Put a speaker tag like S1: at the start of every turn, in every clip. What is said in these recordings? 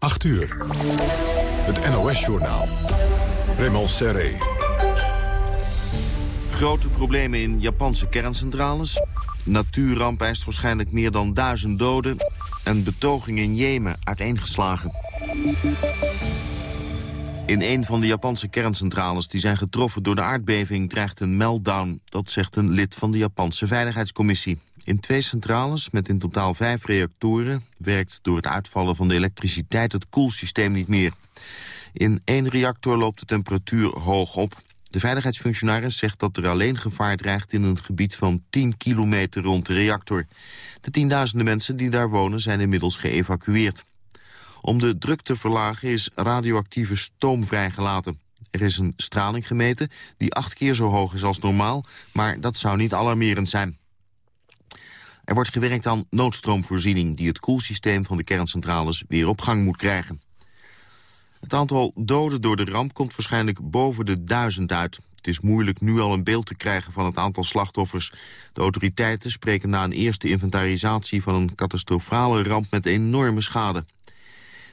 S1: 8 uur. Het NOS-journaal. Raymond Serré.
S2: Grote problemen in Japanse kerncentrales. Natuurramp eist waarschijnlijk meer dan duizend doden. En betoging in Jemen uiteengeslagen. In een van de Japanse kerncentrales die zijn getroffen door de aardbeving dreigt een meltdown. Dat zegt een lid van de Japanse Veiligheidscommissie. In twee centrales, met in totaal vijf reactoren... werkt door het uitvallen van de elektriciteit het koelsysteem niet meer. In één reactor loopt de temperatuur hoog op. De veiligheidsfunctionaris zegt dat er alleen gevaar dreigt... in een gebied van 10 kilometer rond de reactor. De tienduizenden mensen die daar wonen zijn inmiddels geëvacueerd. Om de druk te verlagen is radioactieve stoom vrijgelaten. Er is een straling gemeten die acht keer zo hoog is als normaal... maar dat zou niet alarmerend zijn. Er wordt gewerkt aan noodstroomvoorziening... die het koelsysteem van de kerncentrales weer op gang moet krijgen. Het aantal doden door de ramp komt waarschijnlijk boven de duizend uit. Het is moeilijk nu al een beeld te krijgen van het aantal slachtoffers. De autoriteiten spreken na een eerste inventarisatie van een catastrofale ramp met enorme schade.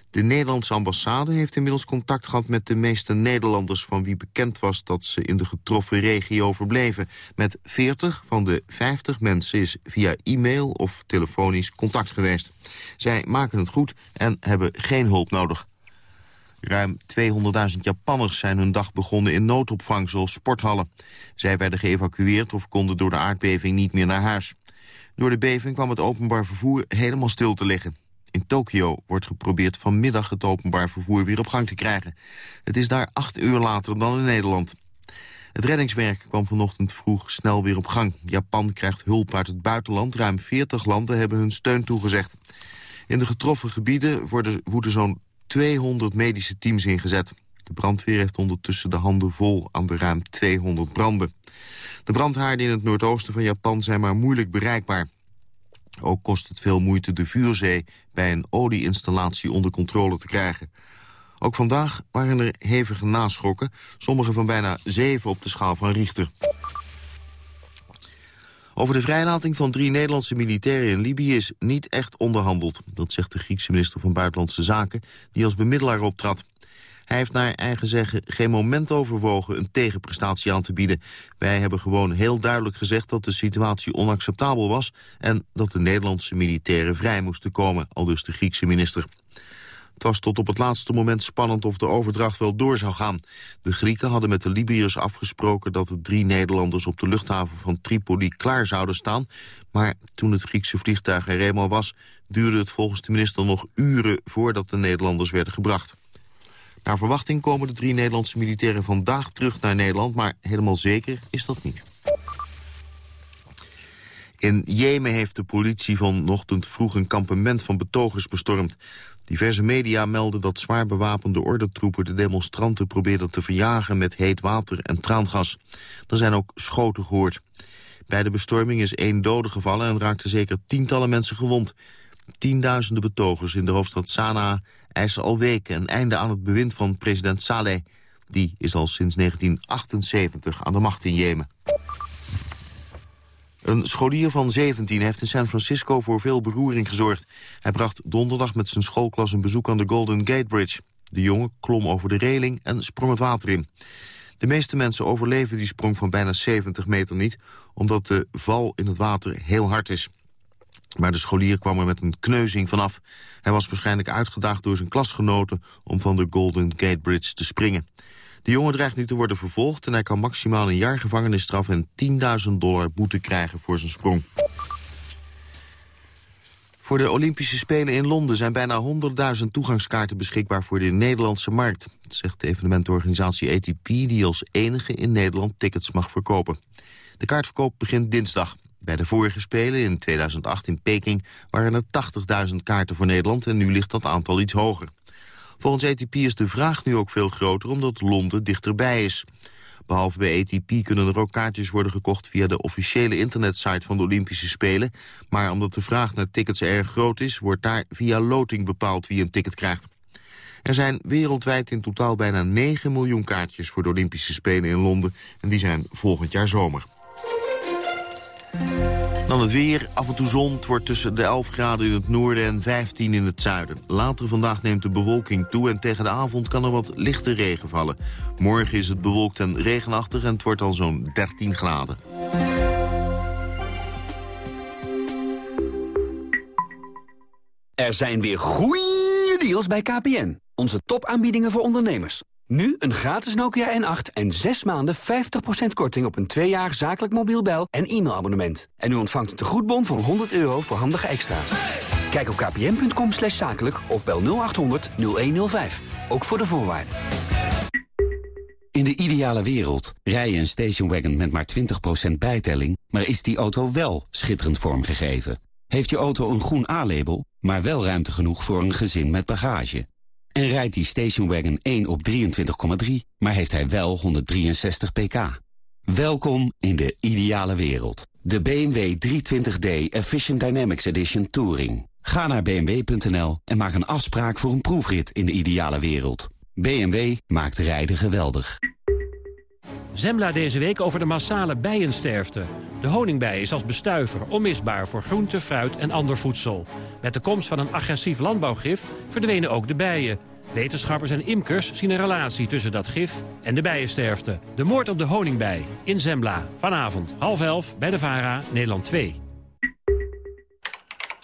S2: De Nederlandse ambassade heeft inmiddels contact gehad met de meeste Nederlanders... van wie bekend was dat ze in de getroffen regio verbleven. Met 40 van de 50 mensen is via e-mail of telefonisch contact geweest. Zij maken het goed en hebben geen hulp nodig. Ruim 200.000 Japanners zijn hun dag begonnen in noodopvang, zoals sporthallen. Zij werden geëvacueerd of konden door de aardbeving niet meer naar huis. Door de beving kwam het openbaar vervoer helemaal stil te liggen. In Tokio wordt geprobeerd vanmiddag het openbaar vervoer weer op gang te krijgen. Het is daar acht uur later dan in Nederland. Het reddingswerk kwam vanochtend vroeg snel weer op gang. Japan krijgt hulp uit het buitenland. Ruim 40 landen hebben hun steun toegezegd. In de getroffen gebieden worden, woeden zo'n 200 medische teams ingezet. De brandweer heeft ondertussen de handen vol aan de ruim 200 branden. De brandhaarden in het noordoosten van Japan zijn maar moeilijk bereikbaar. Ook kost het veel moeite de vuurzee bij een olieinstallatie onder controle te krijgen. Ook vandaag waren er hevige naschokken, sommige van bijna zeven op de schaal van Richter. Over de vrijlating van drie Nederlandse militairen in Libië is niet echt onderhandeld. Dat zegt de Griekse minister van Buitenlandse Zaken, die als bemiddelaar optrad. Hij heeft naar eigen zeggen geen moment overwogen een tegenprestatie aan te bieden. Wij hebben gewoon heel duidelijk gezegd dat de situatie onacceptabel was... en dat de Nederlandse militairen vrij moesten komen, al dus de Griekse minister. Het was tot op het laatste moment spannend of de overdracht wel door zou gaan. De Grieken hadden met de Libiërs afgesproken dat de drie Nederlanders op de luchthaven van Tripoli klaar zouden staan. Maar toen het Griekse vliegtuig er eenmaal was, duurde het volgens de minister nog uren voordat de Nederlanders werden gebracht. Naar verwachting komen de drie Nederlandse militairen vandaag terug naar Nederland... maar helemaal zeker is dat niet. In Jemen heeft de politie vanochtend vroeg een kampement van betogers bestormd. Diverse media melden dat zwaar bewapende ordentroepen de demonstranten probeerden te verjagen met heet water en traangas. Er zijn ook schoten gehoord. Bij de bestorming is één dode gevallen en raakten zeker tientallen mensen gewond. Tienduizenden betogers in de hoofdstad Sanaa eisen al weken een einde aan het bewind van president Saleh. Die is al sinds 1978 aan de macht in Jemen. Een scholier van 17 heeft in San Francisco voor veel beroering gezorgd. Hij bracht donderdag met zijn schoolklas een bezoek aan de Golden Gate Bridge. De jongen klom over de reling en sprong het water in. De meeste mensen overleven die sprong van bijna 70 meter niet... omdat de val in het water heel hard is. Maar de scholier kwam er met een kneuzing vanaf. Hij was waarschijnlijk uitgedaagd door zijn klasgenoten... om van de Golden Gate Bridge te springen. De jongen dreigt nu te worden vervolgd... en hij kan maximaal een jaar gevangenisstraf en 10.000 dollar boete krijgen voor zijn sprong. Voor de Olympische Spelen in Londen zijn bijna 100.000 toegangskaarten beschikbaar voor de Nederlandse markt. Dat zegt de evenementorganisatie ATP die als enige in Nederland tickets mag verkopen. De kaartverkoop begint dinsdag. Bij de vorige Spelen in 2008 in Peking waren er 80.000 kaarten voor Nederland... en nu ligt dat aantal iets hoger. Volgens ATP is de vraag nu ook veel groter omdat Londen dichterbij is. Behalve bij ATP kunnen er ook kaartjes worden gekocht via de officiële internetsite van de Olympische Spelen. Maar omdat de vraag naar tickets erg groot is, wordt daar via loting bepaald wie een ticket krijgt. Er zijn wereldwijd in totaal bijna 9 miljoen kaartjes voor de Olympische Spelen in Londen. En die zijn volgend jaar zomer. Dan het weer. Af en toe zon. Het wordt tussen de 11 graden in het noorden en 15 in het zuiden. Later vandaag neemt de bewolking toe en tegen de avond kan er wat lichte regen vallen. Morgen is het bewolkt en regenachtig en het wordt al zo'n 13 graden.
S3: Er zijn weer goeie deals bij KPN. Onze topaanbiedingen voor ondernemers. Nu een gratis Nokia N8 en 6 maanden 50% korting op een 2 jaar zakelijk mobiel bel- en e-mailabonnement. En u ontvangt een tegoedbon van 100 euro voor handige extra's. Kijk op kpn.com slash zakelijk of bel 0800 0105. Ook voor de voorwaarden.
S4: In de ideale wereld rij je een stationwagon met maar 20% bijtelling... maar is die auto wel schitterend vormgegeven? Heeft je auto een groen A-label, maar wel ruimte genoeg voor een gezin met bagage? En rijdt die stationwagon 1 op 23,3, maar heeft hij wel 163 pk? Welkom in de ideale wereld. De BMW 320d Efficient Dynamics Edition Touring. Ga naar bmw.nl en maak een afspraak voor een proefrit in de ideale wereld. BMW maakt rijden geweldig.
S5: Zembla deze week over de massale bijensterfte. De honingbij is als bestuiver onmisbaar voor groente, fruit en ander voedsel. Met de komst van een agressief landbouwgif verdwenen ook de bijen. Wetenschappers en imkers zien een relatie tussen dat gif en de bijensterfte. De moord op de honingbij in Zembla. Vanavond half elf bij de VARA, Nederland 2.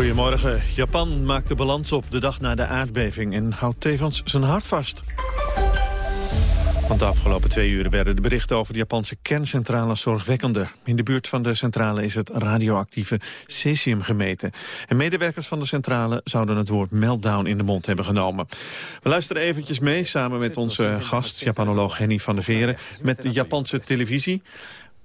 S6: Goedemorgen. Japan maakt de balans op de dag na de aardbeving... en houdt tevens zijn hart vast. Want de afgelopen twee uren werden de berichten over de Japanse kerncentrale zorgwekkender. In de buurt van de centrale is het radioactieve cesium gemeten. En medewerkers van de centrale zouden het woord meltdown in de mond hebben genomen. We luisteren eventjes mee samen met onze gast, Japanoloog Henny van der Veren... met de Japanse televisie.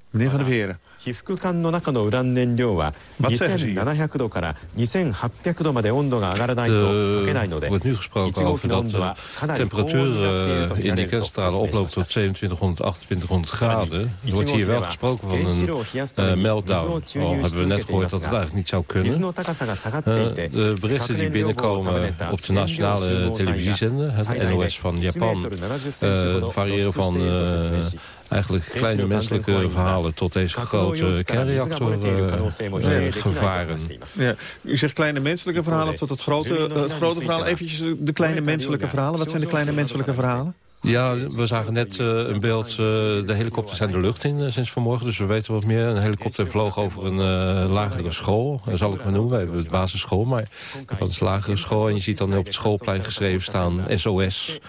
S6: Meneer van der Veren.
S7: 被覆管の中のウラン燃料は2700度から2800度まで温度が上がらないと溶けないので
S8: wordt nu gesproken over dat de temperatuur in die kerncentrale oploopt tot 2700, 2800 graden. Er wordt hier wel gesproken van een uh, meltdown. Al hebben we net gehoord dat het eigenlijk niet zou kunnen. Uh, de berichten die binnenkomen op de nationale televisiezender, het NOS van Japan, uh, variëren van eigenlijk kleine menselijke verhalen tot deze grote kernreactorgevaren.
S6: Ja, u zegt kleine menselijke verhalen tot het grote, het grote verhaal. Eventjes de kleine menselijke verhalen. Wat zijn de kleine menselijke verhalen?
S8: Ja, we zagen net uh, een beeld. Uh, de helikopters zijn de lucht in uh, sinds vanmorgen, dus we weten wat meer. Een helikopter vloog over een lagere school, dat zal ik maar noemen. We hebben het basisschool, maar dat is een lagere school. En je ziet dan op het schoolplein geschreven staan SOS,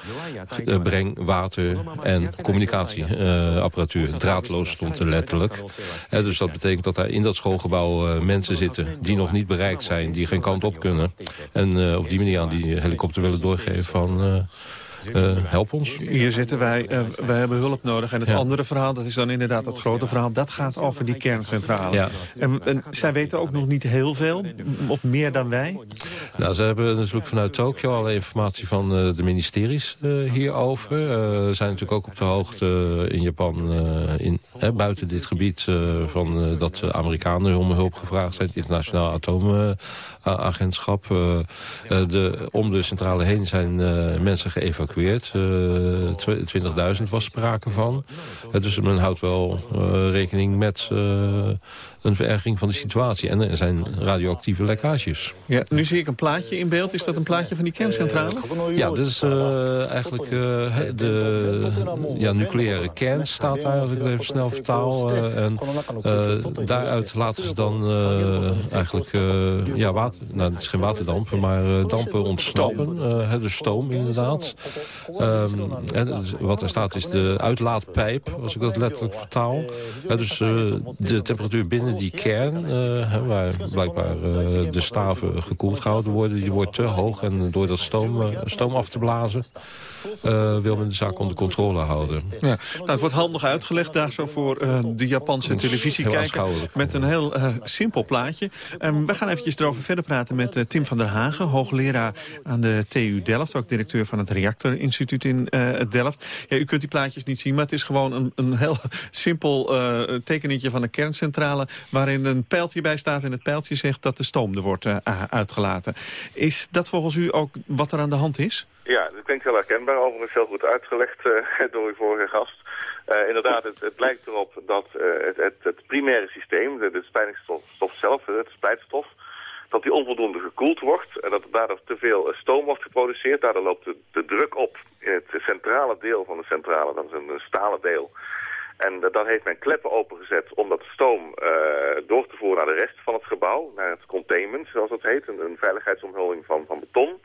S8: breng water en communicatieapparatuur. Draadloos stond er letterlijk. dus dat betekent dat er in dat schoolgebouw mensen zitten die nog niet bereikt zijn, die geen kant op kunnen. En op die manier aan die helikopter willen doorgeven van... Uh, help ons.
S6: Hier zitten wij, uh, wij hebben hulp nodig. En het andere verhaal, dat is dan inderdaad het grote verhaal... dat gaat over die kerncentrale. Ja. En, en, zij weten ook nog niet heel veel, of meer dan wij?
S8: Nou, ze hebben natuurlijk vanuit Tokio alle informatie van uh, de ministeries hierover. Ze zijn natuurlijk ook op de hoogte in Japan, in, buiten dit gebied... van dat de Amerikanen om hulp gevraagd zijn. Het internationaal atoomagentschap. de, om de centrale heen zijn mensen geëvacueerd geëvacueerd. 20.000 eh, was sprake van. dus men houdt wel eh, rekening met eh, een verergering van de situatie. En er zijn radioactieve lekkages.
S6: Ja, nu zie ik een plaatje in beeld. Is dat een plaatje van die kerncentrale?
S8: Ja, dat is uh, eigenlijk uh, de ja, nucleaire kern staat eigenlijk even snel vertaal. Uh, en daaruit laten ze dan eigenlijk ja, water, nou, het is geen waterdampen, maar dampen ontsnappen. dus stoom inderdaad. Um, wat er staat is de uitlaatpijp, als ik dat letterlijk vertaal. dus de temperatuur binnen die kern, uh, waar blijkbaar uh, de staven gekoeld gehouden worden... die wordt te hoog en door dat stoom, stoom af te blazen... wil men de zaak onder controle houden.
S6: Ja. Nou, het wordt handig uitgelegd daar zo voor de Japanse televisie kijken... met een heel simpel plaatje. Um, we gaan eventjes erover verder praten met Tim van der Hagen... hoogleraar aan de TU Delft, ook directeur van het Reactorinstituut in Delft. Ja, u kunt die plaatjes niet zien, maar het is gewoon een, een heel simpel tekeningetje van een kerncentrale... waarin een pijltje bij staat en het pijltje zegt dat de stoom er wordt uh, uitgelaten. Is dat volgens u ook wat er aan de hand is?
S9: Ja, dat klinkt heel herkenbaar. Overigens heel goed uitgelegd uh, door uw vorige gast. Uh, inderdaad, het, het, lijkt erop dat het, het, het, primaire systeem, de, de zelf, het splijtstof, dat die onvoldoende gekoeld wordt en dat daardoor te veel stoom wordt geproduceerd. Daardoor loopt de, de, druk op in het centrale deel van de centrale, dat is een, stalen deel. En uh, dan heeft men kleppen opengezet om dat stoom uh, door te voeren naar de rest van het gebouw, naar het containment, zoals dat heet, een, een veiligheidsomhulling van, van beton.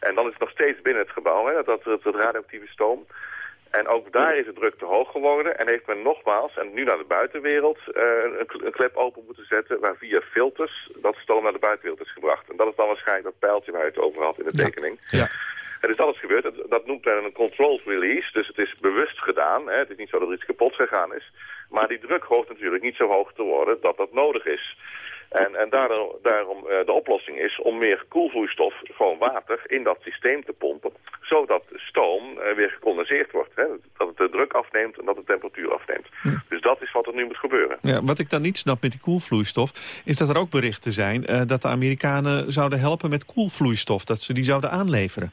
S9: En dan is het nog steeds binnen het gebouw, hè, dat, dat, het radioactieve stoom. En ook daar is de druk te hoog geworden en heeft men nogmaals, en nu naar de buitenwereld, uh, een, een, klep open moeten zetten waar via filters dat stoom naar de buitenwereld is gebracht. En dat is dan waarschijnlijk dat pijltje waar je het over had in de tekening. Ja. Dat is gebeurd. Dat, dat noemt men een controlled release, dus het is bewust gedaan. Hè. Het is niet zo dat er iets kapot gegaan is. Maar die druk hoort natuurlijk niet zo hoog te worden dat dat nodig is. En, en daarom, daarom uh, de oplossing is om meer koelvloeistof, gewoon water, in dat systeem te pompen. Zodat stoom uh, weer gecondenseerd wordt. Hè? Dat het de druk afneemt en dat de temperatuur afneemt. Dus dat is wat er nu moet gebeuren.
S6: Ja, wat ik dan niet snap met die koelvloeistof... is dat er ook berichten zijn uh, dat de Amerikanen zouden helpen met koelvloeistof. Dat ze die zouden aanleveren.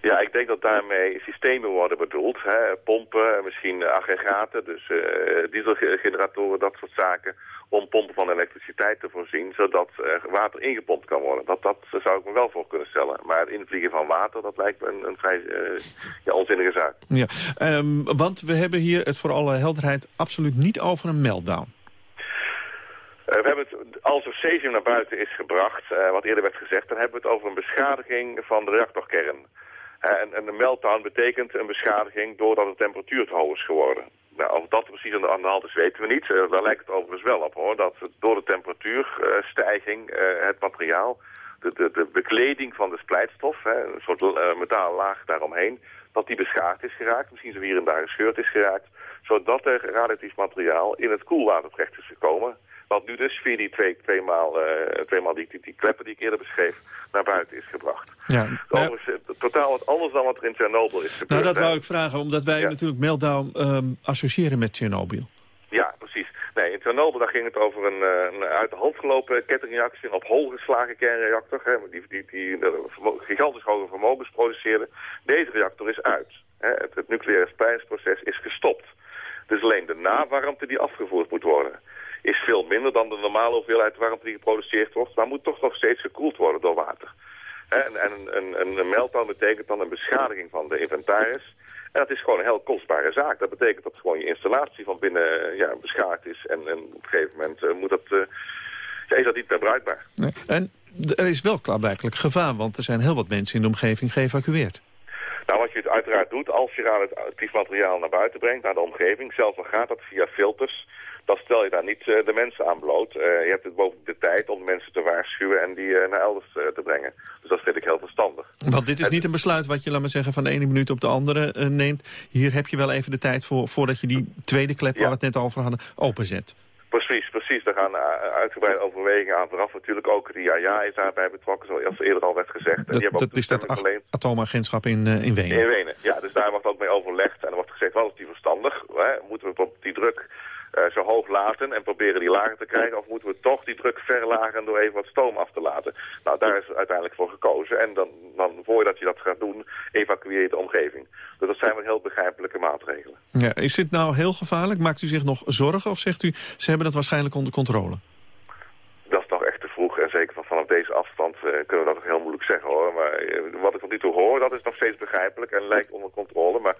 S9: Ja, ik denk dat daarmee systemen worden bedoeld. Hè? Pompen, misschien aggregaten, dus uh, dieselgeneratoren, dat soort zaken om pompen van elektriciteit te voorzien, zodat water ingepompt kan worden. Dat, dat zou ik me wel voor kunnen stellen. Maar het invliegen van water, dat lijkt me een, een vrij uh, ja, onzinnige zaak.
S6: Ja, um, want we hebben hier het voor alle helderheid absoluut niet over een meltdown.
S9: Uh, we hebben het, als er cesium naar buiten is gebracht, wat eerder werd gezegd, dan hebben we het over een beschadiging van de reactorkern. En, en een meltdown betekent een beschadiging doordat de temperatuur te hoog is geworden. Nou, of dat precies aan de, aan hand is, weten we niet. Uh, daar lijkt het overigens wel op, hoor. Dat door de temperatuurstijging uh, het materiaal, de, de, bekleding van de splijtstof, hè, een soort uh, metalen laag daaromheen, dat die beschadigd is geraakt. Misschien zo hier en daar gescheurd is geraakt. Zodat er radioactief materiaal in het koelwater terecht is gekomen. Wat nu dus via die twee, twee maal, uh, twee maal die, die, die, kleppen die ik eerder beschreef naar buiten is gebracht. Ja, Overigens uh, totaal wat anders dan wat er in Tsjernobyl is gebeurd.
S6: Nou, dat wou ik vragen, omdat wij natuurlijk meltdown um, associëren met Tsjernobyl.
S9: Ja, precies. Nee, in Tsjernobyl daar ging het over een, uh, een uit de hand gelopen kettingreactie, een op hol geslagen kernreactor, hè, die, die, die, die gigantisch hoge vermogens produceerde. Deze reactor is uit. Hè. Het, het nucleaire spreidingsproces is gestopt. Dus alleen de nawarmte die afgevoerd moet worden is veel minder dan de normale hoeveelheid warmte die geproduceerd wordt. Maar moet toch nog steeds gekoeld worden door water. En, en een, een, een meltdown betekent dan een beschadiging van de inventaris. En dat is gewoon een heel kostbare zaak. Dat betekent dat gewoon je installatie van binnen ja, beschadigd is. En, en op een gegeven moment uh, moet dat, uh, ja, is dat niet meer bruikbaar.
S6: Nee. En er is wel klaarblijkelijk gevaar, want er zijn heel wat mensen in de omgeving geëvacueerd.
S9: Nou, wat je het uiteraard doet, als je radioactief materiaal naar buiten brengt, naar de omgeving, zelfs dan gaat dat via filters, dan stel je daar niet uh, de mensen aan bloot. Uh, je hebt het boven de tijd om mensen te waarschuwen en die uh, naar elders te brengen. Dus dat vind ik heel verstandig.
S6: Want dit is niet een besluit wat je, laat maar zeggen, van de ene minuut op de andere neemt. Hier heb je wel even de tijd voor, voordat je die tweede klep waar we het net over hadden, openzet.
S9: Precies, precies. Daar gaan uitgebreide overwegingen aan vooraf. Natuurlijk ook de IAA is daarbij betrokken, zoals eerder al werd gezegd.
S6: Dat, dat is dat atoomagentschap in, uh, in Wenen.
S9: In Wenen, ja. Dus daar wordt ook mee overlegd. En er wordt gezegd, wat is die verstandig? Hè? Moeten we op die druk zo hoog laten en proberen die lager te krijgen? Of moeten we toch die druk verlagen door even wat stoom af te laten? Nou, daar is uiteindelijk voor gekozen. En dan, dan voordat je dat gaat doen, evacueer je de omgeving. Dus dat zijn wel heel begrijpelijke maatregelen.
S6: Ja, is dit nou heel gevaarlijk? Maakt u zich nog zorgen of zegt u, ze hebben dat waarschijnlijk onder controle?
S9: Dat is toch echt te vroeg. En zeker vanaf deze afstand kunnen we dat nog heel moeilijk zeggen hoor. Maar wat ik tot nu toe hoor, dat is nog steeds begrijpelijk en lijkt onder controle. Maar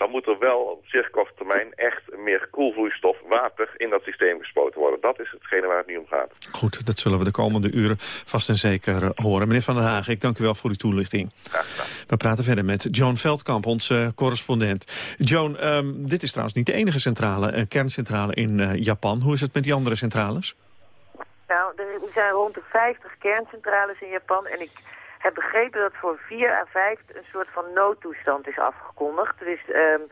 S9: dan moet er wel op zeer korte termijn echt meer koelvloeistof, water in dat systeem gespoten worden. Dat is hetgene waar het nu om gaat.
S6: Goed, dat zullen we de komende uren vast en zeker eh, horen. Meneer Van der Hagen, ik dank u wel voor uw toelichting.
S9: Graag gedaan.
S6: We praten verder met Joan Veldkamp, onze correspondent. Joan, ehm, dit is trouwens niet de enige centrale, uh, kerncentrale in uh, Japan. Hoe is het met die andere centrales?
S10: Nou, er zijn rond de 50 kerncentrales in Japan en ik heb begrepen dat voor 4 à 5 een soort van noodtoestand is afgekondigd. Dus um,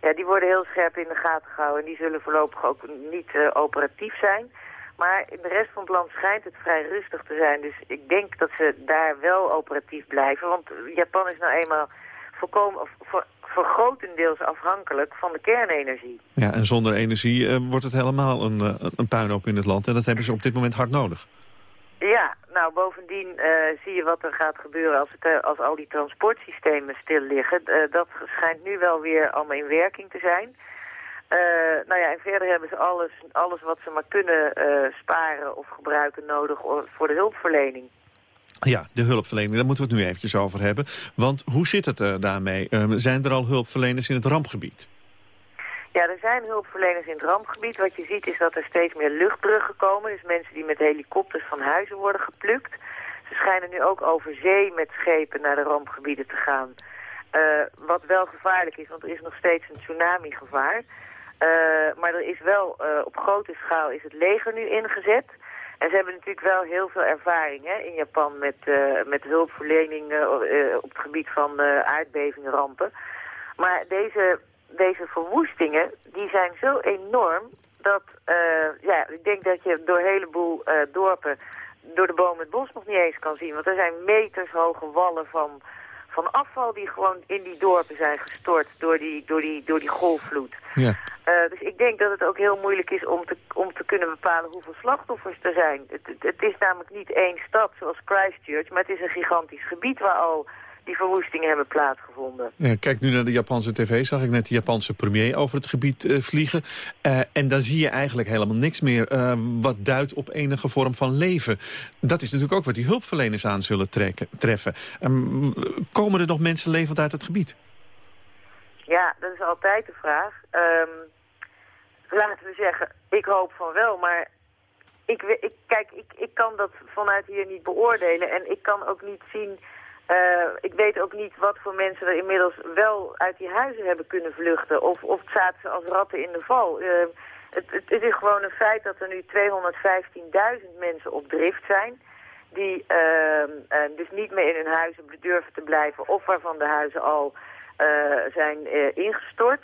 S10: ja, die worden heel scherp in de gaten gehouden en die zullen voorlopig ook niet uh, operatief zijn. Maar in de rest van het land schijnt het vrij rustig te zijn. Dus ik denk dat ze daar wel operatief blijven. Want Japan is nou eenmaal voorkomen, of voor, voor grotendeels afhankelijk van de kernenergie.
S6: Ja, en zonder energie uh, wordt het helemaal een, uh, een puinhoop in het land. En dat hebben ze op dit moment hard nodig.
S10: Ja, nou bovendien uh, zie je wat er gaat gebeuren als, het, uh, als al die transportsystemen stil liggen. Uh, dat schijnt nu wel weer allemaal in werking te zijn. nou ja, en verder hebben ze alles, alles wat ze maar kunnen sparen of gebruiken nodig voor de hulpverlening.
S6: Ja, de hulpverlening, daar moeten we het nu eventjes over hebben. Want hoe zit het daarmee? zijn er al hulpverleners in het rampgebied?
S10: Ja, er zijn hulpverleners in het rampgebied. Wat je ziet is dat er steeds meer luchtbruggen komen. Dus mensen die met helikopters van huizen worden geplukt. Ze schijnen nu ook over zee met schepen naar de rampgebieden te gaan. Uh, wat wel gevaarlijk is, want er is nog steeds een tsunami-gevaar. Uh, maar er is wel, uh, op grote schaal is het leger nu ingezet. En ze hebben natuurlijk wel heel veel ervaring hè, in Japan met, met hulpverlening op het gebied van aardbevingen, rampen. Maar deze deze verwoestingen, die zijn zo enorm dat, uh, ja, ik denk dat je door een heleboel uh, dorpen door de bomen het bos nog niet eens kan zien. Want er zijn meters hoge wallen van, van afval die gewoon in die dorpen zijn gestort door die, door die, door die golfvloed. Ja. Uh, dus ik denk dat het ook heel moeilijk is om te, om te kunnen bepalen hoeveel slachtoffers er zijn. Het, het, het is namelijk niet één stad zoals Christchurch, maar het is een gigantisch gebied waar al die verwoestingen hebben plaatsgevonden.
S6: Ja, kijk nu naar de Japanse tv, zag ik net de Japanse premier over het gebied uh, vliegen. Uh, en dan zie je eigenlijk helemaal niks meer uh, wat duidt op enige vorm van leven. Dat is natuurlijk ook wat die hulpverleners aan zullen trekken, treffen. Um, komen er nog mensen levend uit het gebied?
S10: Ja, dat is altijd de vraag. Um, laten we zeggen, ik hoop van wel, maar ik, ik, kijk, ik, ik kan dat vanuit hier niet beoordelen. En ik kan ook niet zien uh, ik weet ook niet wat voor mensen er inmiddels wel uit die huizen hebben kunnen vluchten. Of, of zaten ze als ratten in de val. Uh, het, het, is gewoon een feit dat er nu 215.000 mensen op drift zijn. Die uh, dus niet meer in hun huizen durven te blijven. Of waarvan de huizen al zijn ingestort.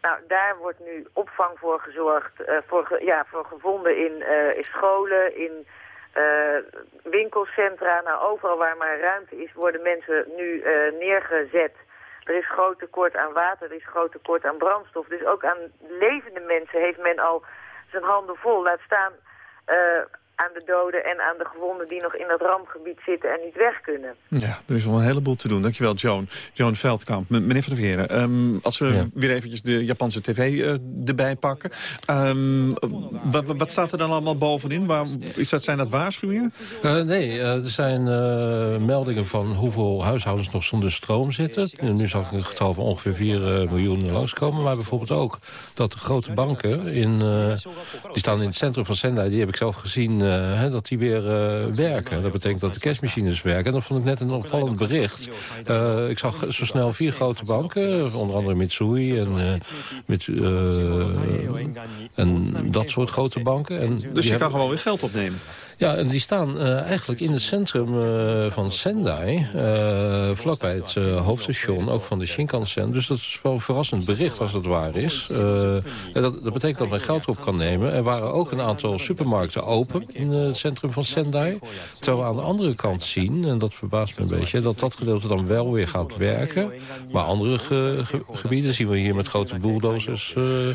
S10: Nou, daar wordt nu opvang voor gezorgd. voor, ja, voor gevonden in, in scholen, in uh, winkelcentra, nou overal waar maar ruimte is, worden mensen nu uh, neergezet. Er is groot tekort aan water, er is groot tekort aan brandstof. Dus ook aan levende mensen heeft men al zijn handen vol. Laat staan uh, aan de doden en aan de gewonden die nog in dat rampgebied zitten en niet weg kunnen.
S6: Ja, er is wel een heleboel te doen. Dankjewel, Joan. Joan Veldkamp. M meneer Van der Veren, um, als we weer eventjes de Japanse tv uh, erbij pakken. Um, wat staat er dan allemaal bovenin? Waar, is dat, zijn dat waarschuwingen?
S8: Uh, nee, uh, er zijn meldingen van hoeveel huishoudens nog zonder stroom zitten. Nu zag ik een getal van ongeveer 4 miljoen langskomen. Maar bijvoorbeeld ook dat de grote banken, in, die staan in het centrum van Sendai, die heb ik zelf gezien uh, dat die weer uh, werken. Dat betekent dat de cashmachines werken. En dat vond ik net een opvallend bericht. Uh, ik zag zo snel vier grote banken, onder andere Mitsui en, met, en dat soort grote banken. En
S6: dus je kan gewoon weer geld opnemen?
S8: Ja, en die staan eigenlijk in het centrum van Sendai, vlakbij het hoofdstation, ook van de Shinkansen. Dus dat is wel een verrassend bericht als dat waar is. dat, dat betekent dat men geld op kan nemen. Er waren ook een aantal supermarkten open in het centrum van Sendai. Terwijl we aan de andere kant zien, en dat verbaast me een beetje... dat dat gedeelte dan wel weer gaat werken. Maar andere gebieden zien we hier met grote bulldozers... Uh,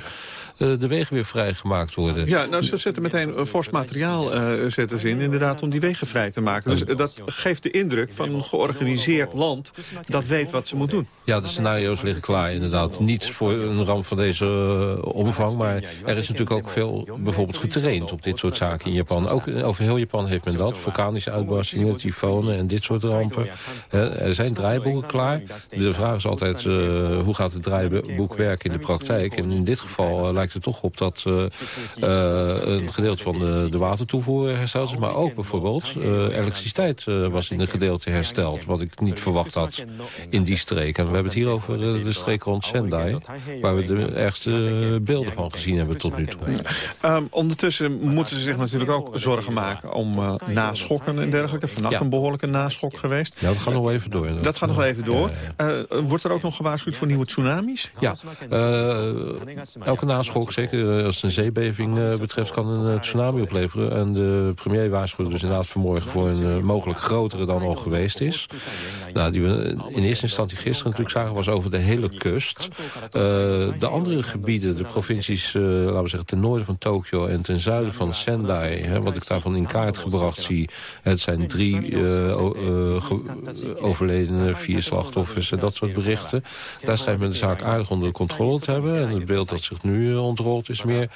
S8: eh, de wegen weer vrijgemaakt worden.
S6: Ja, nou, ze zetten meteen een fors materiaal uh, zetten ze in, inderdaad, om die wegen vrij te maken. Dus dat geeft de indruk van een georganiseerd land dat weet wat ze moet doen.
S8: Ja, de scenario's liggen klaar, inderdaad. Niet voor een ramp van deze uh, omvang, maar er is natuurlijk ook veel bijvoorbeeld getraind op dit soort zaken in Japan. Ook over heel Japan heeft men dat. Vulkanische uitbarstingen, tyfonen en dit soort rampen. er zijn draaiboeken klaar. De vraag is altijd, hoe gaat het draaiboek werken in de praktijk? En in dit geval lijkt het toch op dat een gedeelte van de, watertoevoer hersteld is. Maar ook bijvoorbeeld elektriciteit was in een gedeelte hersteld. Wat ik niet verwacht had in die streek. En we hebben het hier over de streek rond Sendai. Waar we de ergste beelden van gezien hebben tot nu toe.
S6: Um, ondertussen moeten ze zich natuurlijk ook zorgen maken om uh, naschokken en dergelijke. Vannacht een behoorlijke naschok geweest.
S8: Ja, dat gaat nog wel even door.
S6: Dat gaat nog wel even door. Uh, wordt er ook nog gewaarschuwd voor nieuwe tsunamis?
S8: Ja, uh, elke naschok, zeker als het een zeebeving betreft, kan een tsunami opleveren. En de premier waarschuwde dus inderdaad vanmorgen voor een mogelijk grotere dan al geweest is. Nou, die we in eerste instantie gisteren natuurlijk zagen was over de hele kust. de andere gebieden, de provincies, laten we zeggen, ten noorden van Tokio en ten zuiden van Sendai, hè, wat ik daarvan in kaart gebracht zie. Het zijn drie uh, uh, overledenen, vier slachtoffers en dat soort berichten. Daar schijnt men de zaak aardig onder controle te hebben. En het beeld dat zich nu ontrolt is meer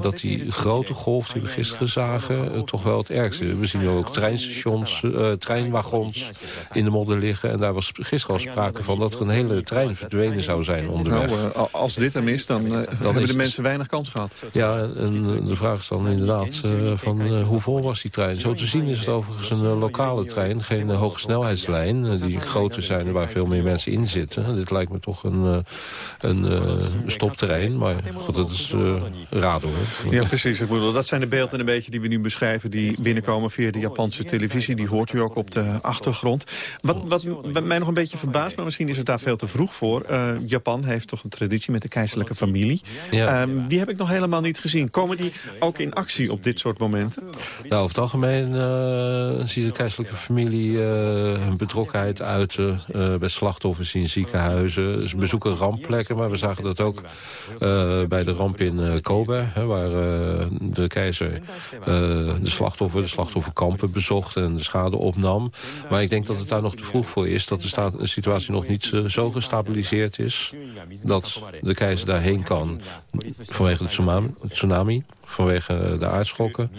S8: dat die grote golf die we gisteren zagen toch wel het ergste is. We zien ook treinstations, treinwagons in de modder liggen. En daar was gisteren al sprake van dat er een hele trein verdwenen zou zijn onderweg.
S6: Nou, als dit er is, dan, dan hebben de mensen weinig kans gehad.
S8: Ja, en de vraag is dan inderdaad van hoe vol was die trein. Zo te zien is het overigens een uh, lokale trein, geen hoge snelheidslijn. die groter zijn waar veel meer mensen in zitten. Dit lijkt me toch een, een stopterrein, maar goed, dat is raar hoor.
S6: Ja, precies. Ik bedoel, dat zijn de beelden een beetje die we nu beschrijven... die binnenkomen via de Japanse televisie. Die hoort u ook op de achtergrond. Wat, wat mij nog een beetje verbaast, maar misschien is het daar veel te vroeg voor. Japan heeft toch een traditie met de keizerlijke familie. Ja. Um, die heb ik nog helemaal niet gezien. Komen die ook in actie op dit soort momenten?
S8: Nou, over het algemeen uh, zie je de keizerlijke familie uh, hun betrokkenheid uiten uh, bij slachtoffers in ziekenhuizen. Ze bezoeken rampplekken, maar we zagen dat ook bij de ramp in Kobe, hè, waar de keizer de slachtoffer, de slachtofferkampen bezocht en de schade opnam. Maar ik denk dat het daar nog te vroeg voor is, dat de, de situatie nog niet zo gestabiliseerd is, dat de keizer daarheen kan vanwege de tsunami vanwege de aardschokken.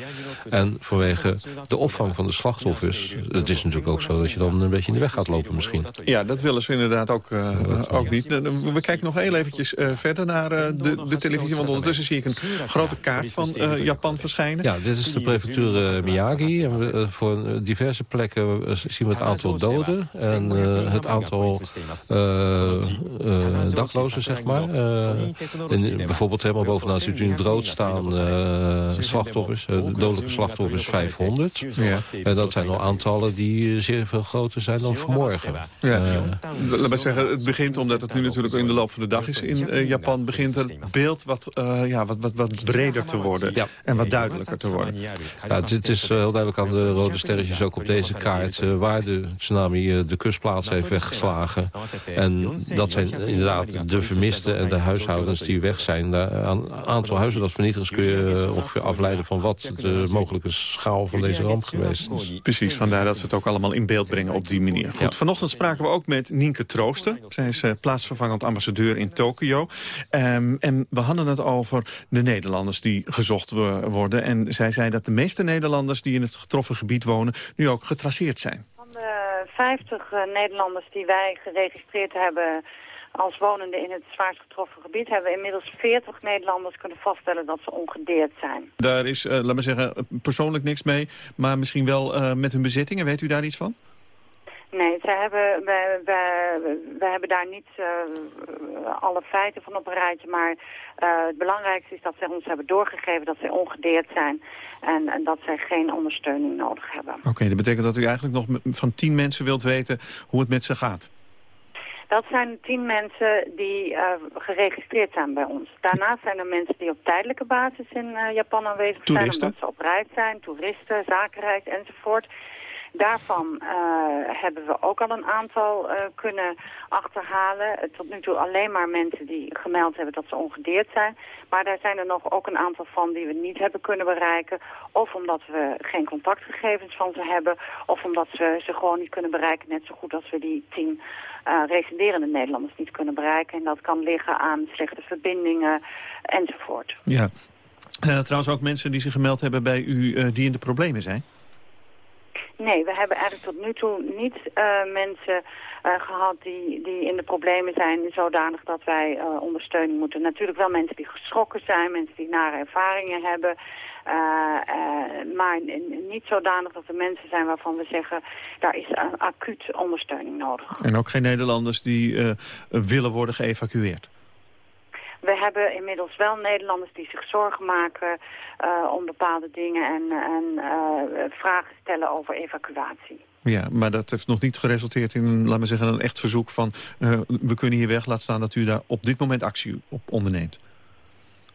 S8: En vanwege de opvang van de slachtoffers. Het is natuurlijk ook zo dat je dan een beetje in de weg gaat lopen misschien.
S6: Ja, dat willen ze inderdaad ook, uh, ook niet. We kijken nog heel eventjes uh, verder naar uh, de, de, televisie. Want ondertussen zie ik een grote kaart van Japan verschijnen.
S8: Ja, dit is de prefectuur Miyagi. En we, voor diverse plekken zien we het aantal doden. En het aantal daklozen, zeg maar. Bijvoorbeeld helemaal bovenaan ziet u een brood staan uh, slachtoffers, uh, dodelijke slachtoffers 500. Ja. En dat zijn al aantallen die zeer veel groter zijn dan vanmorgen. Ja.
S6: Laat maar zeggen, het begint, omdat het nu natuurlijk in de loop van de dag is in Japan... begint het beeld wat, ja, wat, wat, wat breder te worden ja. en wat duidelijker te worden.
S8: Ja, het, is heel duidelijk aan de rode sterretjes ook op deze kaart... waar de tsunami de kustplaats heeft weggeslagen. En dat zijn inderdaad de vermisten en de huishoudens die weg zijn. Een aantal huizen dat vernietigd is kun je uh, ongeveer afleiden van wat de mogelijke schaal van deze ramp geweest is.
S6: Precies, vandaar dat we het ook allemaal in beeld brengen op die manier. Goed, vanochtend spraken we ook met Nienke Trooster. Zij is uh, plaatsvervangend ambassadeur in Tokio. Um, en we hadden het over de Nederlanders die gezocht worden. En zij zei dat de meeste Nederlanders die in het getroffen gebied wonen... nu ook getraceerd zijn.
S11: Van de 50 uh, Nederlanders die wij geregistreerd hebben als wonende in het zwaarst getroffen gebied hebben we inmiddels 40 Nederlanders kunnen vaststellen dat ze ongedeerd zijn.
S6: Daar is, uh, laat maar zeggen, persoonlijk niks mee, maar misschien wel uh, met hun bezittingen. Weet u daar iets van?
S11: Nee, ze hebben, we, we, we hebben daar niet uh, alle feiten van op een rijtje, maar het belangrijkste is dat ze ons hebben doorgegeven dat zij ongedeerd zijn en, en dat zij geen ondersteuning nodig hebben.
S6: Oké, dat betekent dat u eigenlijk nog van tien mensen wilt weten hoe het met ze gaat?
S11: Dat zijn tien mensen die uh, geregistreerd zijn bij ons. Daarnaast zijn er mensen die op tijdelijke basis in uh, Japan aanwezig zijn. Omdat ze op reis zijn, toeristen, zakenreis enzovoort. Daarvan uh, hebben we ook al een aantal uh, kunnen achterhalen. Tot nu toe alleen maar mensen die gemeld hebben dat ze ongedeerd zijn. Maar daar zijn er nog ook een aantal van die we niet hebben kunnen bereiken. Of omdat we geen contactgegevens van ze hebben. Of omdat we ze gewoon niet kunnen bereiken. Net zo goed als we die tien uh, Nederlanders niet kunnen bereiken. En dat kan liggen aan slechte verbindingen enzovoort.
S6: Ja, Zijn er trouwens ook mensen die zich gemeld hebben bij u die in de problemen zijn?
S11: Nee, we hebben eigenlijk tot nu toe niet mensen gehad die, die in de problemen zijn zodanig dat wij ondersteuning moeten. Natuurlijk wel mensen die geschrokken zijn, mensen die nare ervaringen hebben. Maar niet zodanig dat er mensen zijn waarvan we zeggen... daar is acuut ondersteuning nodig.
S6: En ook geen Nederlanders die willen worden geëvacueerd?
S11: We hebben inmiddels wel Nederlanders die zich zorgen maken om bepaalde dingen... en, en vragen stellen over evacuatie.
S6: Ja, maar dat heeft nog niet geresulteerd in, laat me zeggen, een echt verzoek van... we kunnen hier weg, laat staan dat u daar op dit moment actie op onderneemt.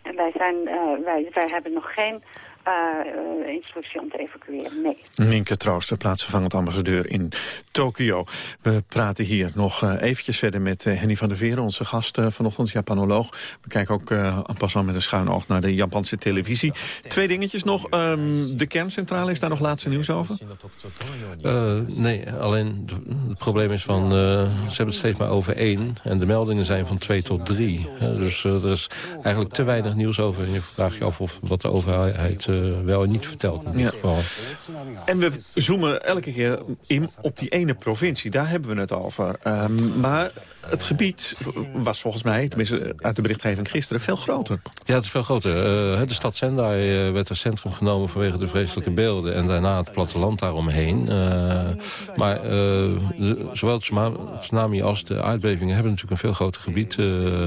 S11: En wij, zijn, wij, wij hebben nog geen uh, instructie om te evacueren, nee.
S6: Nienke Trooster, plaatsvervangend ambassadeur in Tokio. We praten hier nog uh, eventjes verder met Henny van der Veren, onze gast vanochtend, Japanoloog. We kijken ook pas aan met een schuin oog naar de Japanse televisie. Twee dingetjes nog. Um, de kerncentrale, is daar nog laatste nieuws over?
S8: nee, alleen het probleem is van, ze hebben het steeds maar over één. En de meldingen zijn van twee tot drie. dus er is eigenlijk te weinig nieuws over. En je vraagt je af of wat de overheid uh, wel niet verteld in dit ja. geval.
S6: En we zoomen elke keer in op die ene provincie. Daar hebben we het over. Um, maar het gebied was volgens mij, tenminste uit de berichtgeving gisteren, veel groter.
S8: Ja, het is veel groter. Uh, de stad Sendai uh, werd als centrum genomen vanwege de vreselijke beelden. En daarna het platteland daaromheen. Uh, maar de, zowel het tsunami als de aardbevingen hebben natuurlijk een veel groter gebied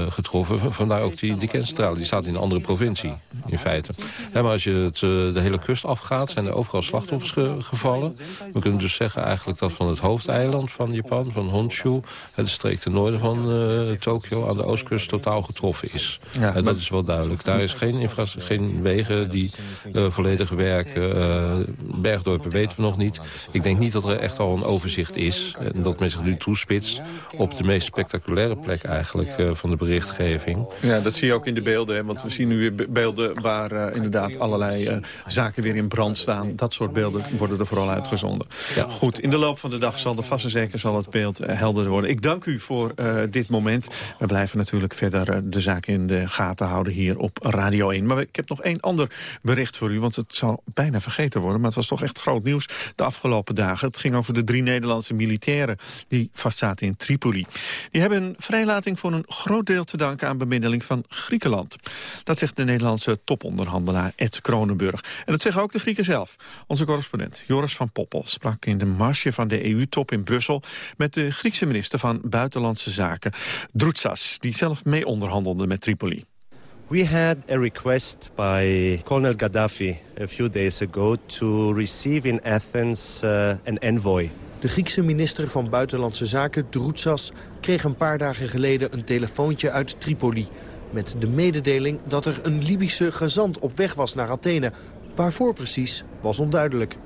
S8: getroffen. Vandaar ook die, die kerncentrale, die staat in een andere provincie in feite. Ja, maar als je het, de hele kust afgaat, zijn er overal slachtoffers ge gevallen. We kunnen dus zeggen eigenlijk dat van het hoofdeiland van Japan, van Honshu, de streek ten noorden van uh, Tokio aan de oostkust totaal getroffen is. Ja, en dat is wel duidelijk. Daar is geen, geen wegen die uh, volledig werken. Uh, bergdorpen weten we nog niet. Ik denk niet dat er echt al een overzicht is. En dat men zich nu toespitst op de meest spectaculaire plek eigenlijk van de berichtgeving.
S6: Ja, dat zie je ook in de beelden. Hè? Want we zien nu weer beelden waar inderdaad allerlei zaken weer in brand staan. Dat soort beelden worden er vooral uitgezonden. Ja. Goed, in de loop van de dag zal er vast en zeker zal het beeld helder worden. Ik dank u voor uh, dit moment. We blijven natuurlijk verder de zaak in de gaten houden hier op Radio 1. Maar ik heb nog één ander bericht voor u, want het zal bijna vergeten worden. Maar het was toch echt groot nieuws de afgelopen dagen. Het ging over de drie Nederlandse militairen die vastzaten in Tripoli. Die hebben een vrijlating voor een groot deel te danken aan bemiddeling van Griekenland. Dat zegt de Nederlandse toponderhandelaar Ed Kronenburg. En dat zeggen ook de Grieken zelf. Onze correspondent Joris van Poppel sprak in de marge van de EU-top in Brussel... met de Griekse minister van Buitenlandse Zaken, Droutsas, die zelf mee onderhandelde met Tripoli.
S12: We had a request by Colonel Gaddafi a few days ago to receive in Athens uh, an envoy.
S13: De Griekse minister van Buitenlandse Zaken, Droutsas, kreeg een paar dagen geleden een telefoontje uit Tripoli met de mededeling dat er een Libische gezant op weg was naar Athene. Waarvoor precies was onduidelijk.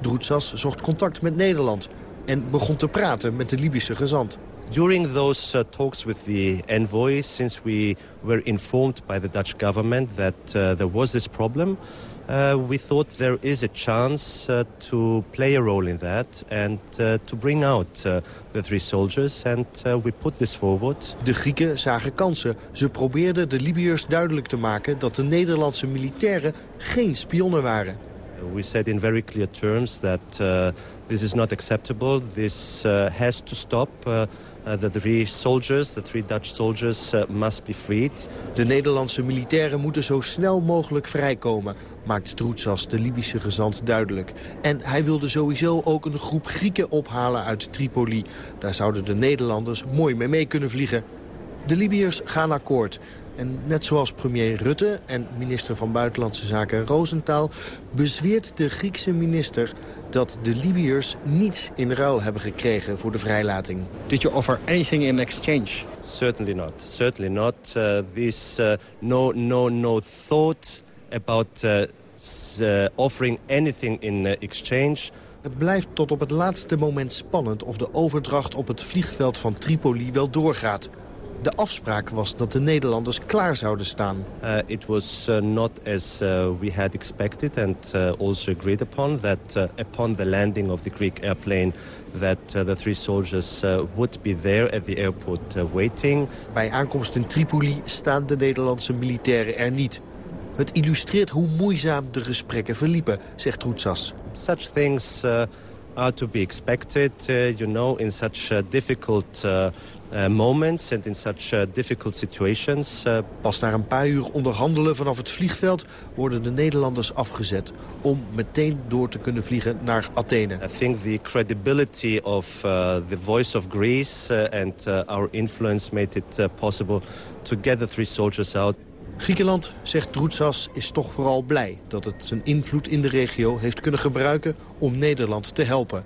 S13: Droutsas zocht contact met Nederland en begon te praten met de Libische gezant.
S12: During those uh, talks with the envoy, since we were informed by the Dutch government that uh, there was this problem, uh, we thought there is a chance uh, to play a role in that and uh, to bring out uh, the three soldiers. And we put this forward.
S13: De Grieken zagen kansen. Ze probeerden de Libiërs duidelijk te maken dat de Nederlandse militairen geen spionnen waren.
S12: We said in very clear terms that this is not acceptable. This has to stop. The three soldiers, the three Dutch soldiers, uh, must be freed.
S13: De Nederlandse militairen moeten zo snel mogelijk vrijkomen, maakt Stroetsas, de Libische gezant, duidelijk. En hij wilde sowieso ook een groep Grieken ophalen uit Tripoli. Daar zouden de Nederlanders mooi mee mee kunnen vliegen. De Libiërs gaan akkoord. En net zoals premier Rutte en minister van Buitenlandse Zaken Rosenthal... bezweert de Griekse minister dat de Libiërs niets in ruil hebben gekregen voor de vrijlating.
S14: Did you offer anything in exchange?
S12: Certainly not. Certainly not. Uh, this uh, no, no, no thought about uh, offering anything in exchange...
S13: Het blijft tot op het laatste moment spannend of de overdracht op het vliegveld van Tripoli wel doorgaat. De afspraak was dat de Nederlanders klaar zouden staan.
S12: Uh, it was uh, not as uh, we had expected and uh, also agreed upon that uh, upon the landing of the Greek airplane that the three soldiers would be there at the airport waiting.
S13: Bij aankomst in Tripoli staan de Nederlandse militairen er niet. Het illustreert hoe moeizaam de gesprekken verliepen, zegt Troutsas.
S12: Such things are to be expected, you know, in such difficult moments and in such uh, difficult situations. Uh,
S13: Pas na een paar uur onderhandelen vanaf het vliegveld worden de Nederlanders afgezet om meteen door te kunnen vliegen naar Athene.
S12: I think the credibility of the voice of Greece and our influence made it possible to get the three soldiers out.
S13: Griekenland, zegt Droutsas, is toch vooral blij dat het zijn invloed in de regio heeft kunnen gebruiken om Nederland te helpen.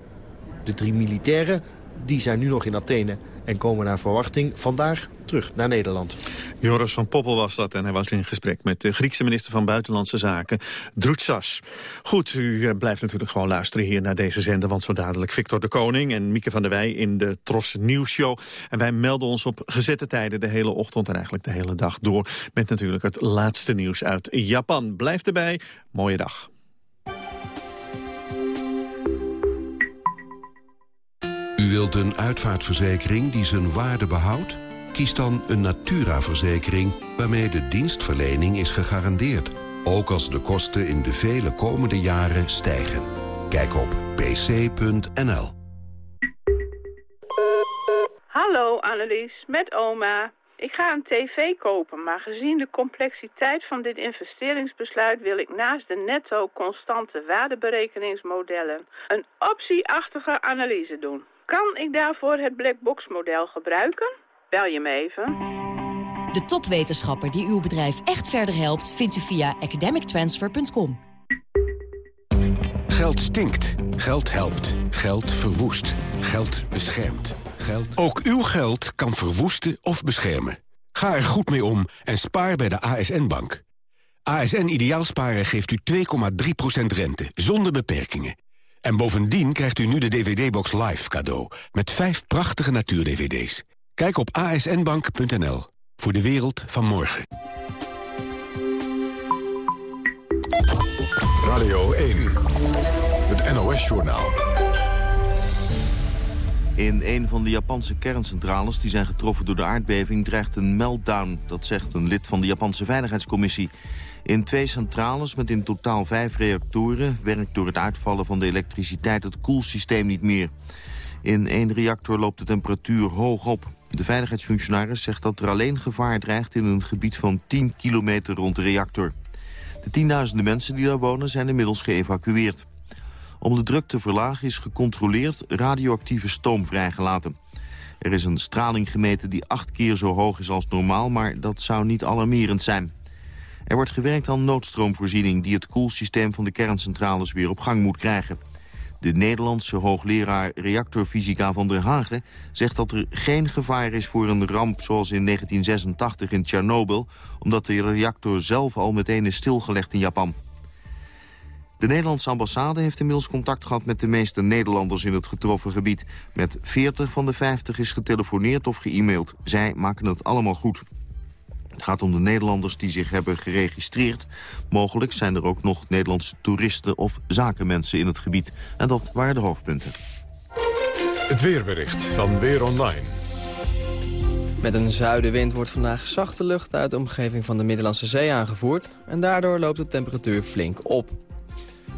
S13: De drie militairen die zijn nu nog in Athene en komen naar verwachting vandaag terug naar Nederland.
S6: Joris van Poppel was dat en hij was in gesprek met de Griekse minister van Buitenlandse Zaken, Droutsas. Goed, u eh, blijft natuurlijk gewoon luisteren hier naar deze zender, want zo dadelijk Victor de Koning en Mieke van der Wij in de Tros Nieuwsshow. En wij melden ons op gezette tijden de hele ochtend en eigenlijk de hele dag door met natuurlijk het laatste nieuws uit Japan. Blijf erbij, mooie dag.
S15: Wilt een uitvaartverzekering die zijn waarde behoudt? Kies dan een Natura-verzekering waarmee de dienstverlening is gegarandeerd. Ook als de kosten in de vele komende jaren stijgen. Kijk op pc.nl.
S16: Hallo Annelies, met oma. Ik ga een tv kopen, maar gezien de complexiteit van dit investeringsbesluit... wil ik naast de netto constante waardeberekeningsmodellen... een optieachtige analyse doen. Kan ik daarvoor het blackbox model gebruiken? Bel je me even.
S17: De topwetenschapper die uw bedrijf echt verder helpt... vindt u via academictransfer.com.
S18: Geld stinkt. Geld helpt. Geld verwoest. Geld beschermt. Geld... Ook uw geld kan verwoesten of beschermen. Ga er goed mee om en spaar bij de ASN-bank. ASN Ideaalsparen geeft u 2,3% rente, zonder beperkingen. En bovendien krijgt u nu de DVD-box Live cadeau... met vijf prachtige natuur-DVD's. Kijk op asnbank.nl voor de wereld van morgen.
S1: Radio 1, het NOS-journaal.
S2: In een van de Japanse kerncentrales die zijn getroffen door de aardbeving... dreigt een meltdown, dat zegt een lid van de Japanse Veiligheidscommissie. In twee centrales met in totaal vijf reactoren... werkt door het uitvallen van de elektriciteit het koelsysteem niet meer. In één reactor loopt de temperatuur hoog op. De veiligheidsfunctionaris zegt dat er alleen gevaar dreigt... in een gebied van 10 kilometer rond de reactor. De tienduizenden mensen die daar wonen zijn inmiddels geëvacueerd. Om de druk te verlagen is gecontroleerd radioactieve stoom vrijgelaten. Er is een straling gemeten die acht keer zo hoog is als normaal... maar dat zou niet alarmerend zijn. Er wordt gewerkt aan noodstroomvoorziening... die het koelsysteem van de kerncentrales weer op gang moet krijgen. De Nederlandse hoogleraar reactorfysica van der Hagen zegt dat er geen gevaar is voor een ramp zoals in 1986 in Tsjernobyl... omdat de reactor zelf al meteen is stilgelegd in Japan. De Nederlandse ambassade heeft inmiddels contact gehad met de meeste Nederlanders in het getroffen gebied. Met 40 van de 50 is getelefoneerd of ge-mailed. Zij maken het allemaal goed. Het gaat om de Nederlanders die zich hebben geregistreerd. Mogelijk zijn er ook nog Nederlandse toeristen of zakenmensen in het gebied. En dat waren de hoofdpunten.
S1: Het weerbericht van Weer Online.
S19: Met een zuidenwind wordt vandaag zachte lucht uit de omgeving van de Middellandse Zee aangevoerd. En daardoor loopt de temperatuur flink op.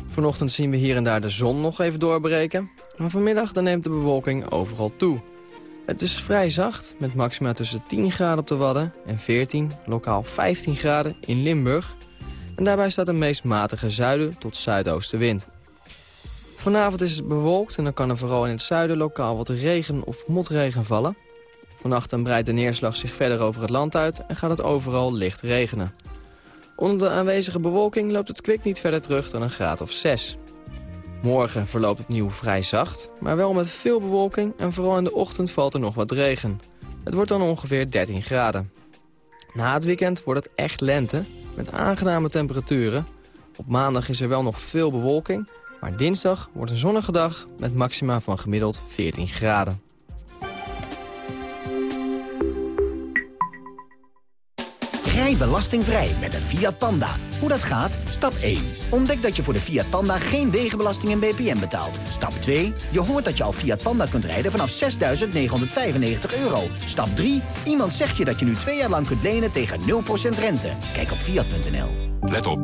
S19: Vanochtend zien we hier en daar de zon nog even doorbreken. Maar vanmiddag dan neemt de bewolking overal toe. Het is vrij zacht, met maxima tussen 10 graden op de Wadden... en 14, lokaal 15 graden in Limburg. En daarbij staat een meest matige zuiden tot zuidoostenwind. Vanavond is het bewolkt en dan kan er vooral in het zuiden lokaal wat regen of motregen vallen. Vannacht dan breidt de neerslag zich verder over het land uit en gaat het overal licht regenen. Onder de aanwezige bewolking loopt het kwik niet verder terug dan een graad of 6. Morgen verloopt het nieuw vrij zacht, maar wel met veel bewolking en vooral in de ochtend valt er nog wat regen. Het wordt dan ongeveer 13 graden. Na het weekend wordt het echt lente, met aangename temperaturen. Op maandag is er wel nog veel bewolking, maar dinsdag wordt een zonnige dag met maxima van gemiddeld 14 graden.
S20: Rij belastingvrij met een Fiat Panda. Hoe dat gaat? Stap 1. Ontdek dat je voor de Fiat Panda geen wegenbelasting en BPM betaalt. Stap 2. Je hoort dat je al Fiat Panda kunt rijden vanaf 6.995 euro. Stap 3. Iemand zegt je dat je nu twee jaar lang kunt lenen tegen 0% rente. Kijk op Fiat.nl.
S1: Let op.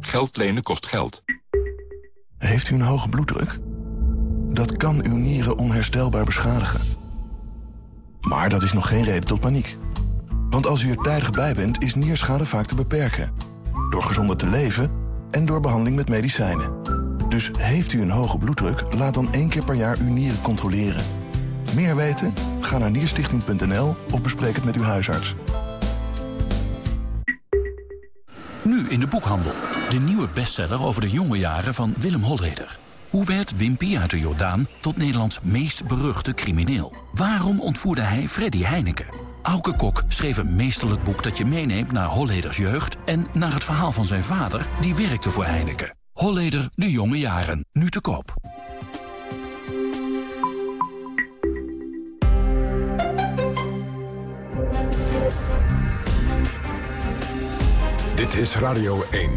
S1: Geld lenen kost geld.
S21: Heeft u een hoge bloeddruk? Dat kan uw nieren onherstelbaar beschadigen. Maar dat is nog geen reden tot paniek. Want als u er tijdig bij bent, is nierschade vaak te beperken. Door gezonder te leven en door behandeling met medicijnen. Dus heeft u een hoge bloeddruk, laat dan één keer per jaar uw nieren controleren. Meer weten? Ga naar nierstichting.nl of bespreek het met uw huisarts.
S22: Nu in de boekhandel. De nieuwe bestseller over de jonge jaren van Willem Holleder. Hoe werd Wimpy uit de Jordaan tot Nederlands meest beruchte crimineel? Waarom ontvoerde hij Freddy Heineken? Auke Kok schreef een meesterlijk boek dat je meeneemt naar Holleders jeugd... en naar het verhaal van zijn vader, die werkte voor Heineken. Holleder, de jonge jaren, nu te koop.
S1: Dit is Radio 1.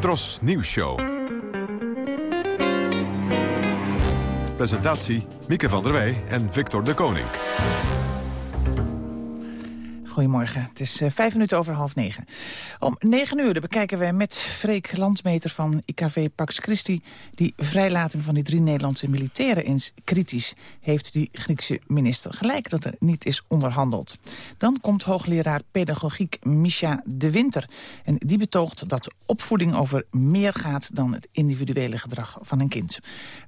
S1: Tros Nieuws Show. Presentatie Mieke van der Wij en Victor de Koning.
S23: Goedemorgen, het is uh, vijf minuten over half negen. Om negen uur bekijken we met Freek Landsmeter van IKV Pax Christi... die vrijlating van die drie Nederlandse militairen eens kritisch... heeft die Griekse minister gelijk dat er niet is onderhandeld. Dan komt hoogleraar pedagogiek Misha de Winter. En die betoogt dat opvoeding over meer gaat... dan het individuele gedrag van een kind.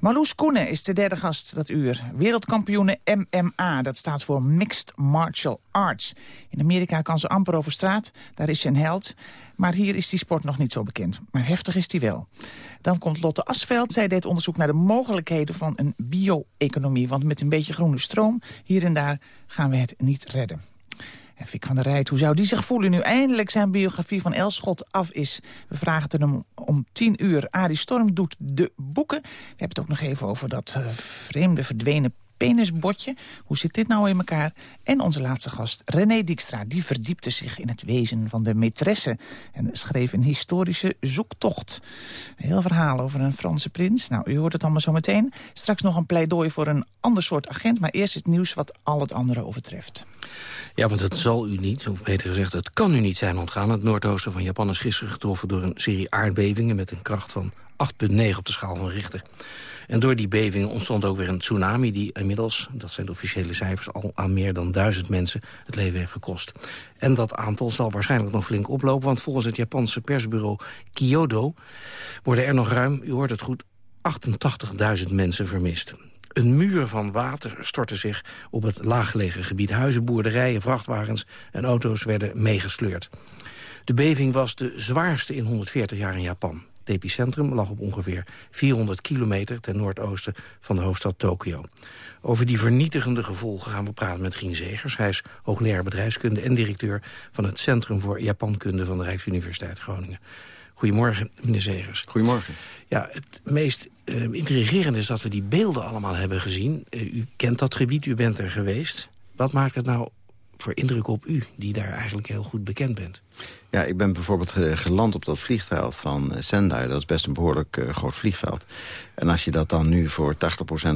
S23: Marloes Koenen is de derde gast dat uur. Wereldkampioene MMA, dat staat voor Mixed Martial Arts... Amerika kan ze amper over straat, daar is ze een held. Maar hier is die sport nog niet zo bekend. Maar heftig is die wel. Dan komt Lotte Asveld. Zij deed onderzoek naar de mogelijkheden van een bio-economie. Want met een beetje groene stroom, hier en daar, gaan we het niet redden. En Fik van der Rijt, hoe zou die zich voelen nu eindelijk zijn biografie van Elschot af is? We vragen het hem om tien uur. Arie Storm doet de boeken. We hebben het ook nog even over dat uh, vreemde verdwenen penisbotje. Hoe zit dit nou in elkaar? En onze laatste gast, René Dijkstra, die verdiepte zich in het wezen van de maîtresse... en schreef een historische zoektocht. Een heel verhaal over een Franse prins. Nou, u hoort het allemaal zo meteen. Straks nog een pleidooi voor een ander soort agent... maar eerst het nieuws wat al het andere overtreft.
S24: Ja, want het zal u niet, of beter gezegd, het kan u niet zijn ontgaan. Het noordoosten van Japan is gisteren getroffen door een serie aardbevingen... met een kracht van 8,9 op de schaal van Richter. En door die bevingen ontstond ook weer een tsunami... die inmiddels, dat zijn de officiële cijfers... al aan meer dan duizend mensen het leven heeft gekost. En dat aantal zal waarschijnlijk nog flink oplopen... want volgens het Japanse persbureau Kyodo... worden er nog ruim, u hoort het goed, 88.000 mensen vermist. Een muur van water stortte zich op het laaggelegen gebied. Huizen, boerderijen, vrachtwagens en auto's werden meegesleurd. De beving was de zwaarste in 140 jaar in Japan. Het epicentrum lag op ongeveer 400 kilometer ten noordoosten van de hoofdstad Tokio. Over die vernietigende gevolgen gaan we praten met Gien Zegers. Hij is hoogleraar bedrijfskunde en directeur van het Centrum voor Japankunde van de Rijksuniversiteit Groningen. Goedemorgen, meneer Zegers.
S25: Goedemorgen.
S24: Ja, het meest uh, intrigerende is dat we die beelden allemaal hebben gezien. Uh, u kent dat gebied, u bent er geweest. Wat maakt het nou voor indruk op u, die daar eigenlijk heel goed bekend bent?
S25: Ja, ik ben bijvoorbeeld uh, geland op dat vliegveld van uh, Sendai. Dat is best een behoorlijk uh, groot vliegveld. En als je dat dan nu voor 80%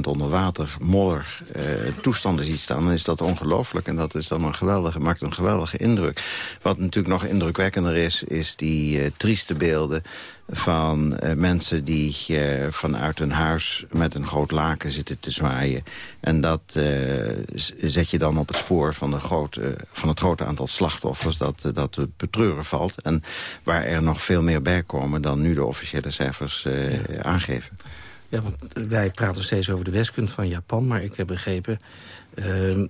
S25: onder water, modder, toestanden ziet staan... dan is dat ongelooflijk. En dat is dan een geweldige, maakt een geweldige indruk. Wat natuurlijk nog indrukwekkender is, is die trieste beelden van uh, mensen die uh, vanuit hun huis met een groot laken zitten te zwaaien. En dat uh, zet je dan op het spoor van, de grote, van het grote aantal slachtoffers dat, dat betreuren valt. En waar er nog veel meer bij komen dan nu de officiële cijfers ja. aangeven.
S24: Ja, want wij praten steeds over de westkust van Japan, maar ik heb begrepen ehm,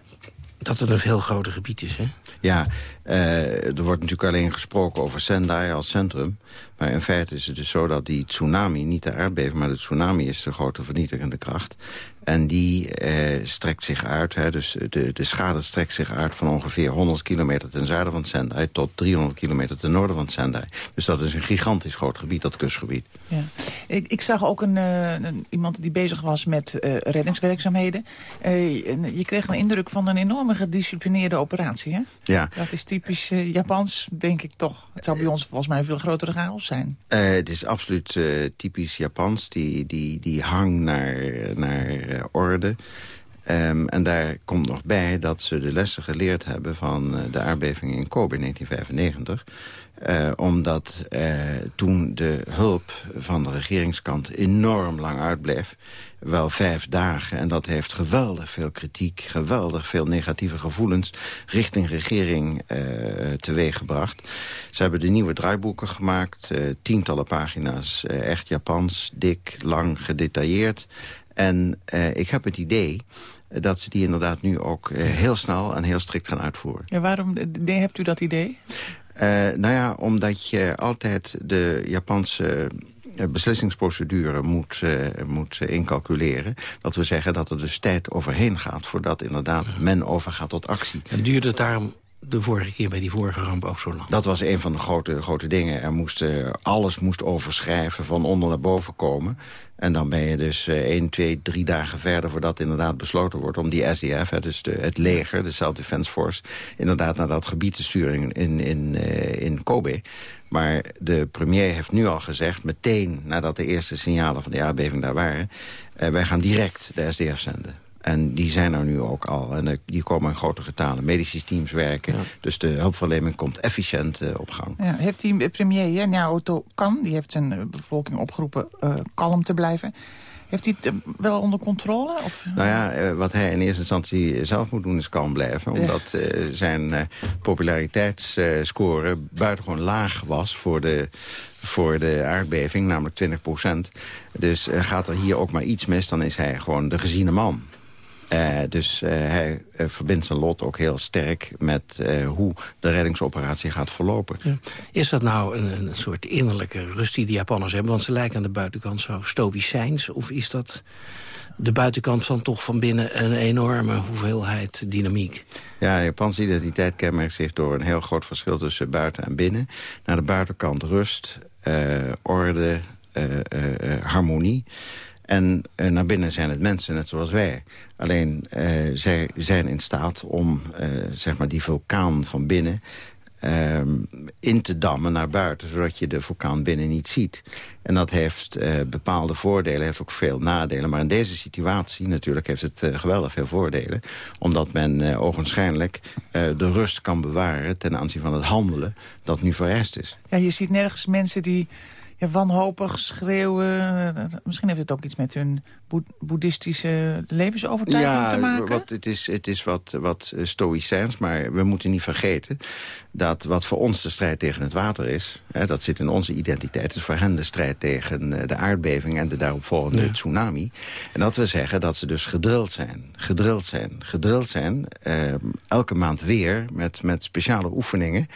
S24: dat het een veel groter gebied is, hè?
S25: Ja, uh, er wordt natuurlijk alleen gesproken over Sendai als centrum. Maar in feite is het dus zo dat die tsunami, niet de aardbeving... maar de tsunami is de grote vernietigende kracht. En die eh, strekt zich uit, hè, dus de, de schade strekt zich uit... van ongeveer 100 kilometer ten zuiden van Sendai... tot 300 kilometer ten noorden van Sendai. Dus dat is een gigantisch groot gebied, dat kustgebied.
S23: Ja. Ik, ik zag ook een, uh, een, iemand die bezig was met uh, reddingswerkzaamheden. je kreeg een indruk van een enorme gedisciplineerde operatie, hè?
S25: Ja.
S23: Dat is typisch Japans, denk ik toch. Het zou bij ons volgens mij een veel grotere chaos zijn.
S25: het is absoluut typisch Japans, die, die, die hang naar... naar orde. Ehm, en daar komt nog bij dat ze de lessen geleerd hebben van de aardbeving in Kobe in 1995. Uh, omdat toen de hulp van de regeringskant enorm lang uitbleef. Wel vijf dagen. En dat heeft geweldig veel kritiek, geweldig veel negatieve gevoelens... richting regering uh, teweeggebracht. Ze hebben de nieuwe draaiboeken gemaakt. tientallen pagina's, echt Japans, dik, lang, gedetailleerd. En ik heb het idee dat ze die inderdaad nu ook heel snel en heel strikt gaan uitvoeren.
S23: Ja, waarom hebt u dat idee?
S25: Uh, nou ja, omdat je altijd de Japanse eh, beslissingsprocedure moet, uh, moet incalculeren. Dat we zeggen dat er dus tijd overheen gaat... voordat inderdaad men overgaat tot actie.
S24: En duurde het daarom de vorige keer bij die vorige ramp ook zo lang?
S25: Dat was een van de grote, grote dingen. Er moest, alles moest overschrijven, van onder naar boven komen. En dan ben je dus uh, 1, 2, 3 dagen verder voordat inderdaad besloten wordt... om die SDF, dus de, het leger, de Self-Defense Force... inderdaad naar dat gebied te sturen in, in, uh, in Kobe. Maar de premier heeft nu al gezegd, meteen nadat de eerste signalen van de aardbeving daar waren... Uh, wij gaan direct de SDF zenden. En die zijn er nu ook al. En die komen in grote getalen. Medische teams werken. Dus de hulpverlening komt efficiënt uh, op gang.
S23: Ja, heeft die premier, Naoto Kan, die heeft zijn eh, bevolking opgeroepen uh, kalm te blijven. Heeft hij het wel onder controle? Of?
S25: Nou ja, wat hij in eerste instantie zelf moet doen is kalm blijven. Omdat uh, zijn uh, populariteitsscore buitengewoon laag was voor de, voor de aardbeving, namelijk 20 procent. Dus gaat er hier ook maar iets mis, dan is hij gewoon de geziene man. Uh, dus uh, hij uh, verbindt zijn lot ook heel sterk met hoe de reddingsoperatie gaat verlopen. Ja.
S24: Is dat nou een, een, soort innerlijke rust die de Japanners hebben? Want ze lijken aan de buitenkant zo stoïcijns. Of is dat de buitenkant van toch van binnen een enorme hoeveelheid dynamiek?
S25: Ja, Japanse identiteit kenmerkt zich door een heel groot verschil tussen buiten en binnen. Naar de buitenkant rust, orde, harmonie... En uh, naar binnen zijn het mensen, net zoals wij. Alleen, uh, zij zijn in staat om uh, zeg maar die vulkaan van binnen... Ehm, in te dammen naar buiten, zodat je de vulkaan binnen niet ziet. En dat heeft bepaalde voordelen, heeft ook veel nadelen. Maar in deze situatie natuurlijk heeft het geweldig veel voordelen. Omdat men ogenschijnlijk de rust kan bewaren ten aanzien van het handelen dat nu vereist is.
S23: Ja, je ziet nergens mensen die ja, wanhopig schreeuwen. Misschien heeft het ook iets met hun boeddhistische levensovertuiging te maken?
S25: Ja, het is, het is wat, wat stoïcijns, maar we moeten niet vergeten... dat wat voor ons de strijd tegen het water is... Hè, dat zit in onze identiteit, is voor hen de strijd tegen eh, de aardbeving... en de daaropvolgende tsunami. En dat we zeggen dat ze dus gedrild zijn, gedrild zijn, gedrild zijn... Eh, elke maand weer met, met speciale oefeningen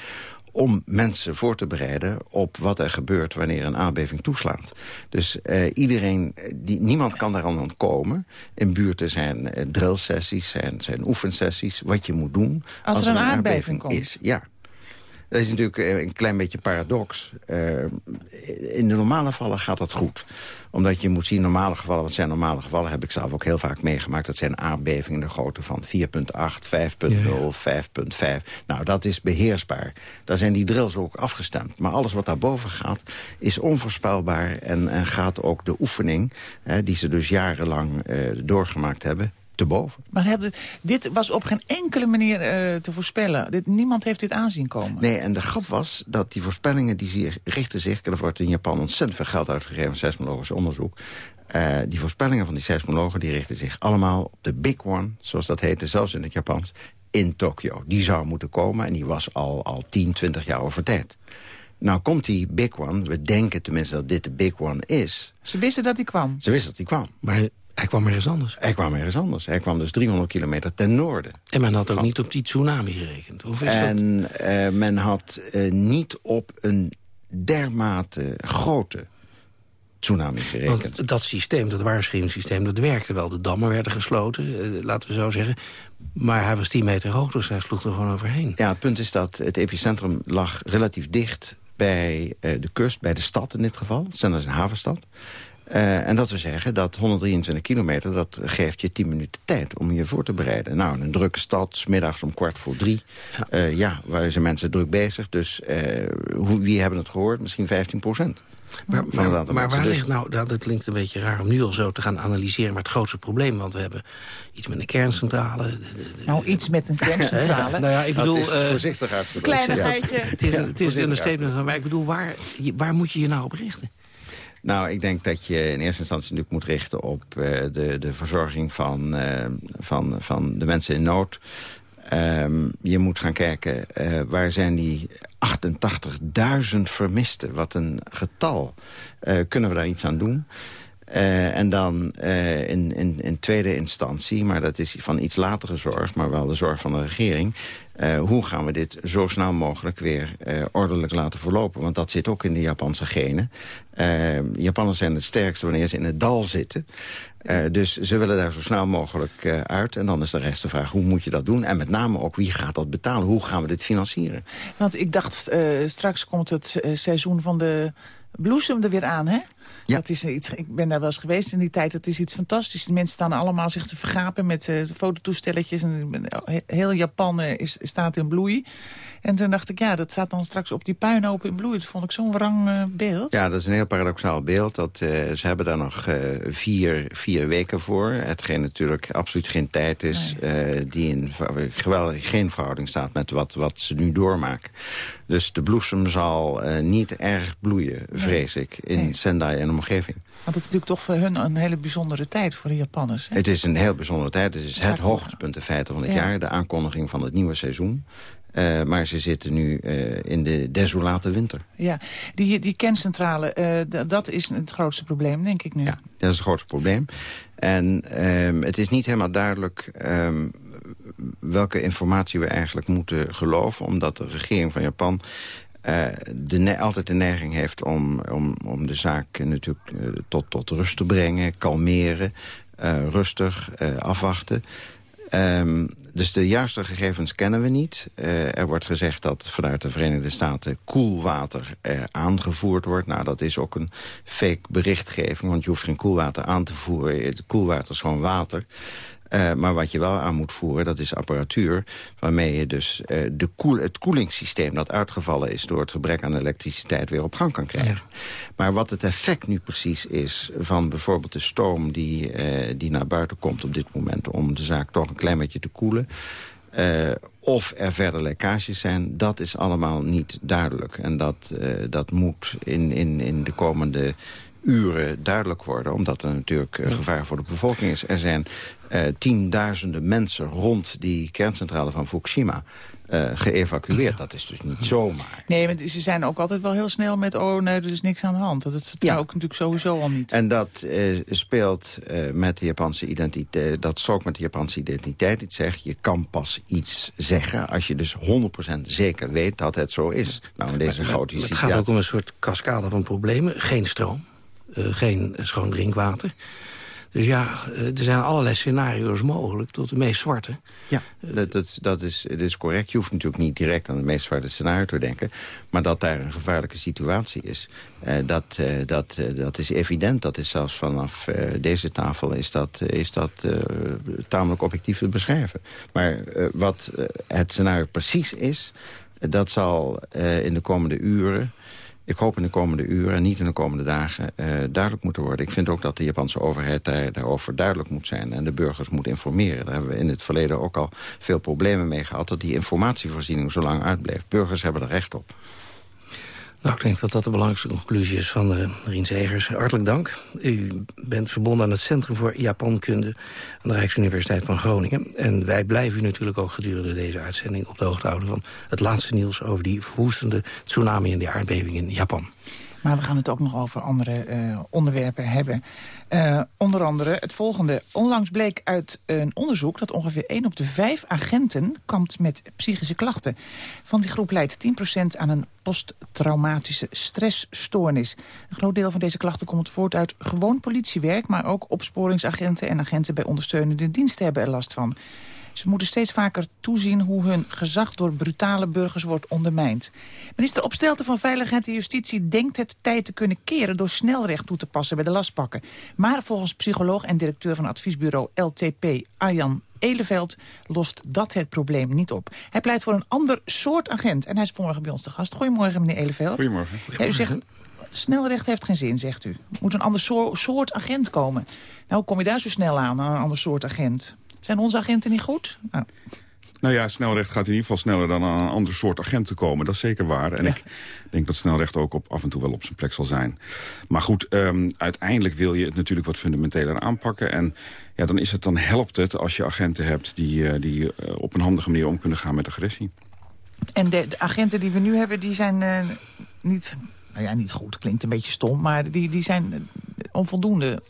S25: om mensen voor te bereiden op wat er gebeurt wanneer een aardbeving toeslaat. Dus uh, iedereen, die, niemand kan daaraan ontkomen. In buurten zijn uh, drillsessies, zijn, zijn oefensessies, wat je moet doen.
S23: Als, er een, aardbeving, komt?
S25: Is, ja. Dat is natuurlijk eh, een klein beetje paradox. Uh, in de normale gevallen gaat dat goed. Omdat je moet zien, normale gevallen, wat zijn normale gevallen... heb ik zelf ook heel vaak meegemaakt. Dat zijn aardbevingen de grootte van 4,8, 5,0, 5,5. Nou, dat is beheersbaar. Daar zijn die drills ook afgestemd. Maar alles wat daarboven gaat, is onvoorspelbaar... en, en gaat ook de oefening, hè, die ze dus jarenlang uh, doorgemaakt hebben te boven.
S23: Maar dit was op geen enkele manier uh, te voorspellen. Dit, niemand heeft dit aanzien komen.
S25: Nee, en de grap was dat die voorspellingen die richten zich... er wordt in Japan ontzettend veel geld uitgegeven... aan seismologisch onderzoek. Uh, die voorspellingen van die seismologen die richten zich allemaal op de big one... zoals dat heette, zelfs in het Japans, in Tokio. Die zou moeten komen en die was al, al 10, 20 jaar over tijd. Nou komt die big one, we denken tenminste dat dit de big one is.
S23: Ze wisten dat hij kwam?
S25: Ze wisten dat hij kwam.
S24: Maar hij kwam ergens anders.
S25: Hij kwam ergens anders. Hij kwam dus 300 kilometer ten noorden.
S24: En men had ook niet op die tsunami gerekend. Hoe is
S25: en dat? Uh, men had uh, niet op een dermate grote tsunami gerekend.
S24: Want dat systeem, dat waarschuwingssysteem, dat werkte wel. De dammen werden gesloten, uh, laten we zo zeggen. Maar hij was 10 meter hoog, dus hij sloeg er gewoon overheen.
S25: Ja, het punt is dat het epicentrum lag relatief dicht bij de kust, bij de stad in dit geval. Zenders is een havenstad. Uh, en dat we zeggen dat 123 kilometer, dat geeft je 10 minuten tijd om je voor te bereiden. Nou, in een drukke stad, smiddags om kwart voor drie. Ja, uh, ja waar zijn mensen druk bezig. Dus uh, hoe, wie hebben het gehoord? Misschien 15 procent.
S24: Maar, maar, maar waar ligt nou, dat het klinkt een beetje raar om nu al zo te gaan analyseren... maar het grootste probleem, want we hebben iets met een kerncentrale. De,
S23: de, nou, iets met een kerncentrale.
S24: nou ja, ik bedoel...
S25: Dat is voorzichtig uitgedrukt.
S23: Kleinigheidje.
S24: Het is, het is een statement, maar ik bedoel, waar, waar moet je je nou op richten?
S25: Nou, ik denk dat je in eerste instantie natuurlijk moet richten op uh, de, de verzorging van, uh, van, van de mensen in nood. Um, je moet gaan kijken, uh, waar zijn die 88.000 vermisten? Wat een getal. kunnen we daar iets aan doen? En dan in, in, in tweede instantie, maar dat is van iets latere zorg... maar wel de zorg van de regering... Uh, hoe gaan we dit zo snel mogelijk weer ordelijk laten verlopen? Want dat zit ook in de Japanse genen. Japanners zijn het sterkste wanneer ze in het dal zitten. dus ze willen daar zo snel mogelijk uit. En dan is de rest de vraag, hoe moet je dat doen? En met name ook, wie gaat dat betalen? Hoe gaan we dit financieren?
S23: Want ik dacht, straks komt het seizoen van de bloesem er weer aan, hè? Ja. Dat is iets, ik ben daar wel eens geweest in die tijd. Dat is iets fantastisch. De mensen staan allemaal zich te vergapen met uh, fototoestelletjes. En heel Japan uh, is, staat in bloei. En toen dacht ik, ja, dat staat dan straks op die puinhopen in bloei. Dat vond ik zo'n wrang uh, beeld.
S25: Ja, dat is een heel paradoxaal beeld. Dat, ze hebben daar nog vier, vier weken voor. Hetgeen natuurlijk absoluut geen tijd is... Nee. die in geweldig geen verhouding staat met wat, wat ze nu doormaken. Dus de bloesem zal niet erg bloeien, vrees nee. ik, in nee. Sendai en omgeving.
S23: Want het is natuurlijk toch voor hun een hele bijzondere tijd voor de Japanners. Hè?
S25: Het is een heel bijzondere tijd. Het is het hoogtepunt in feite van het ja. jaar. De aankondiging van het nieuwe seizoen. Uh, maar ze zitten nu uh, in de desolate winter.
S23: Ja, die, die kerncentrale, uh, dat is het grootste probleem, denk ik nu.
S25: Ja, dat is het grootste probleem. En ehm, het is niet helemaal duidelijk um, welke informatie we eigenlijk moeten geloven... omdat de regering van Japan uh, de altijd de neiging heeft om, om, om de zaak natuurlijk uh, tot, tot rust te brengen, kalmeren, uh, rustig, afwachten. Um, dus de juiste gegevens kennen we niet. er wordt gezegd dat vanuit de Verenigde Staten koelwater aangevoerd wordt. Nou, dat is ook een fake berichtgeving, want je hoeft geen koelwater aan te voeren. Koelwater is gewoon water. Uh, maar wat je wel aan moet voeren, dat is apparatuur... waarmee je dus uh, de koel, het koelingssysteem dat uitgevallen is... door het gebrek aan elektriciteit weer op gang kan krijgen. Ja. Maar wat het effect nu precies is van bijvoorbeeld de stoom... Die, uh, die naar buiten komt op dit moment om de zaak toch een klein beetje te koelen... of er verder lekkages zijn, dat is allemaal niet duidelijk. En dat, dat moet in, in, in de komende uren duidelijk worden. Omdat er natuurlijk gevaar voor de bevolking is. Er zijn uh, tienduizenden mensen rond die kerncentrale van Fukushima... Uh, geëvacueerd. Dat is dus niet zomaar.
S23: Nee, maar ze zijn ook altijd wel heel snel met... oh nee, er is niks aan de hand. Dat vertrouw ja. ik natuurlijk sowieso al niet.
S25: En dat uh, speelt uh, met de Japanse identiteit... dat strookt met de Japanse identiteit. Ik zeg, je kan pas iets zeggen... als je dus 100% zeker weet dat het zo is. Nou, in deze grote
S24: Het gaat ook om een soort cascade van problemen. Geen stroom, geen schoon drinkwater... Dus ja, eh, er zijn allerlei scenario's mogelijk, tot de meest zwarte.
S25: Ja, dat, dat, dat, is, dat is correct. Je hoeft natuurlijk niet direct aan het meest zwarte scenario te denken. Maar dat daar een gevaarlijke situatie is, eh, dat, eh, dat, eh, dat is evident. Dat is zelfs vanaf eh, deze tafel is dat, is dat tamelijk objectief te beschrijven. Maar wat het scenario precies is, dat zal in de komende uren ik hoop in de komende uren en niet in de komende dagen uh, duidelijk moeten worden. Ik vind ook dat de Japanse overheid daar, daarover duidelijk moet zijn... en de burgers moet informeren. Daar hebben we in het verleden ook al veel problemen mee gehad... dat die informatievoorziening zo lang uitbleef. Burgers hebben er recht op.
S24: Nou, ik denk dat dat de belangrijkste conclusie is van uh, Rien Zegers. Hartelijk dank. U bent verbonden aan het Centrum voor Japankunde... aan de Rijksuniversiteit van Groningen. En wij blijven u natuurlijk ook gedurende deze uitzending op de hoogte houden... van het laatste nieuws over die verwoestende tsunami en die aardbeving in Japan.
S23: Maar we gaan het ook nog over andere uh, onderwerpen hebben. Uh, onder andere het volgende. Onlangs bleek uit een onderzoek dat ongeveer 1 op de 5 agenten kampt met psychische klachten. Van die groep leidt 10% aan een posttraumatische stressstoornis. Een groot deel van deze klachten komt voort uit gewoon politiewerk... maar ook opsporingsagenten en agenten bij ondersteunende diensten hebben er last van. Ze moeten steeds vaker toezien hoe hun gezag door brutale burgers wordt ondermijnd. Minister Opstelten van Veiligheid en Justitie denkt het tijd te kunnen keren... door snelrecht toe te passen bij de lastpakken. Maar volgens psycholoog en directeur van adviesbureau LTP, Arjan Eleveld lost dat het probleem niet op. Hij pleit voor een ander soort agent. En hij is vanmorgen bij ons te gast. Goedemorgen, meneer Eleveld.
S26: Goedemorgen.
S23: u zegt, snelrecht heeft geen zin, zegt u. Er moet een ander soort agent komen. Nou, hoe kom je daar zo snel aan, aan een ander soort agent? Zijn onze agenten niet goed? Nou.
S26: Nou ja, snelrecht gaat in ieder geval sneller dan aan een ander soort agent te komen. Dat is zeker waar. En ik denk dat snelrecht ook op, af en toe wel op zijn plek zal zijn. Maar goed, um, uiteindelijk wil je het natuurlijk wat fundamenteler aanpakken. En ja, dan, is het, dan helpt het als je agenten hebt die, uh, die uh, op een handige manier om kunnen gaan met agressie.
S23: En de, de agenten die we nu hebben, die zijn uh, niet... Nou ja, niet goed, klinkt een beetje stom, maar die, die zijn onvoldoende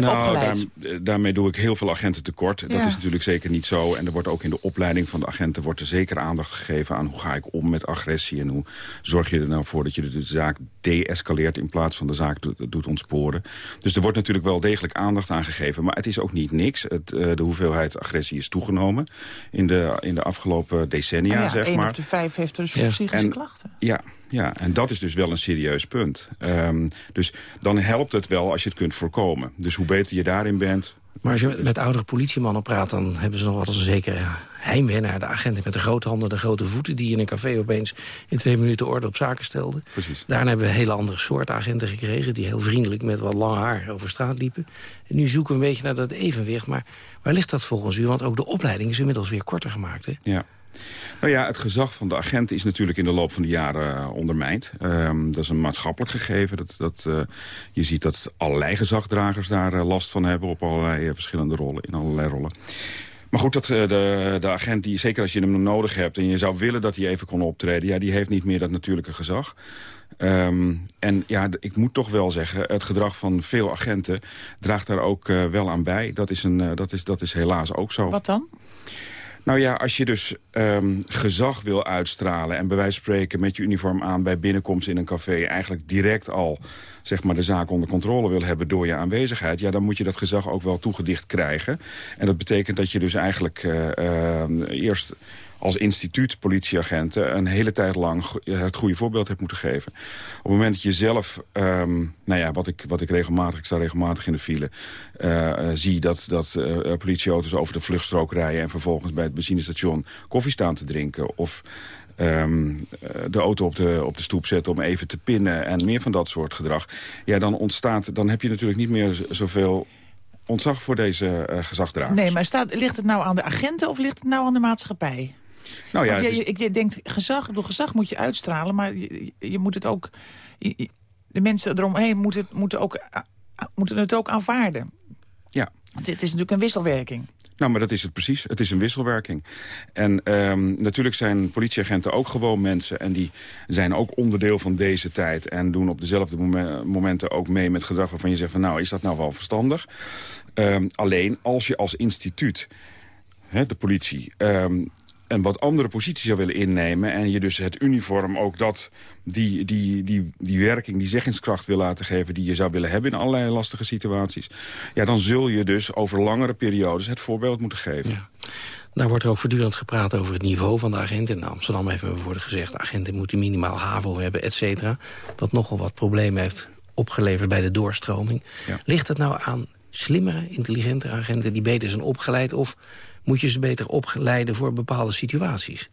S26: nou, daar, daarmee doe ik heel veel agenten tekort. Dat is natuurlijk zeker niet zo. En er wordt ook in de opleiding van de agenten wordt er zeker aandacht gegeven aan hoe ga ik om met agressie. En hoe zorg je er nou voor dat je de zaak de-escaleert in plaats van de zaak doet ontsporen. Dus er wordt natuurlijk wel degelijk aandacht aan gegeven. Maar het is ook niet niks. Het, uh, de hoeveelheid agressie is toegenomen in de, in de afgelopen decennia,
S23: oh ja,
S26: zeg maar.
S23: op de vijf heeft dus ja. psychische klachten.
S26: Ja, ja, en dat is dus wel een serieus punt. Um, dus dan helpt het wel als je het kunt voorkomen. Dus hoe beter je daarin bent...
S24: Maar als je met oudere politiemannen praat... dan hebben ze nog wel eens een zekere heimwee naar de agenten met de grote handen, de grote voeten... die in een café opeens in twee minuten orde op zaken stelden.
S26: Precies.
S24: Daarna hebben we een hele andere soort agenten gekregen... die heel vriendelijk met wat lang haar over straat liepen. En nu zoeken we een beetje naar dat evenwicht. Maar waar ligt dat volgens u? Want ook de opleiding is inmiddels weer korter gemaakt. Hè?
S26: Ja. Nou ja, het gezag van de agent is natuurlijk in de loop van de jaren uh, ondermijnd. Um, dat is een maatschappelijk gegeven. Dat, dat, uh, je ziet dat allerlei gezagdragers daar uh, last van hebben... op allerlei verschillende rollen, in allerlei rollen. Maar goed, dat, de, de agent, die, zeker als je hem nodig hebt... en je zou willen dat hij even kon optreden... ja, die heeft niet meer dat natuurlijke gezag. Um, en ja, ik moet toch wel zeggen, het gedrag van veel agenten draagt daar ook wel aan bij. Dat is, een, dat, is, dat is helaas ook zo.
S23: Wat dan?
S26: Nou ja, als je dus um, gezag wil uitstralen... en bij wijze van spreken met je uniform aan bij binnenkomst in een café... eigenlijk direct al zeg maar, de zaak onder controle wil hebben door je aanwezigheid... ja, dan moet je dat gezag ook wel toegedicht krijgen. En dat betekent dat je dus eigenlijk uh, uh, eerst als instituut politieagenten een hele tijd lang het goede voorbeeld hebt moeten geven. Op het moment dat je zelf, um, nou ja, wat ik, wat ik regelmatig, ik sta regelmatig in de file, uh, uh, zie dat, dat uh, politieauto's over de vluchtstrook rijden en vervolgens bij het benzinestation koffie staan te drinken of um, de auto op de, op de stoep zetten om even te pinnen en meer van dat soort gedrag. Ja, dan ontstaat, dan heb je natuurlijk niet meer zoveel ontzag voor deze uh.
S23: Nee, maar staat, ligt het nou aan de agenten of ligt het nou aan de maatschappij?
S26: Nou ja,
S23: je, is... je, je, denkt, gezag, door gezag moet je uitstralen, maar je, je moet het ook... Je, de mensen eromheen moeten, moeten, ook, moeten het ook aanvaarden.
S26: Ja.
S23: Want het is natuurlijk een wisselwerking.
S26: Nou, maar dat is het precies. Het is een wisselwerking. En um, natuurlijk zijn politieagenten ook gewoon mensen... en die zijn ook onderdeel van deze tijd... en doen op dezelfde momenten ook mee met gedrag waarvan je zegt... van nou, is dat nou wel verstandig? Um, alleen als je als instituut, hè, de politie... Um, een wat andere positie zou willen innemen... en je dus het uniform ook dat, die, die, die, die werking, die zeggingskracht wil laten geven... die je zou willen hebben in allerlei lastige situaties... ja, dan zul je dus over langere periodes het voorbeeld moeten geven.
S24: Ja. Daar wordt er ook voortdurend gepraat over het niveau van de agent. In Amsterdam even worden gezegd, de agenten moeten minimaal HAVO hebben, et cetera. Wat nogal wat problemen heeft opgeleverd bij de doorstroming. Ja. Ligt het nou aan slimmere, intelligentere agenten die beter zijn opgeleid... of moet je ze beter opleiden voor bepaalde situaties.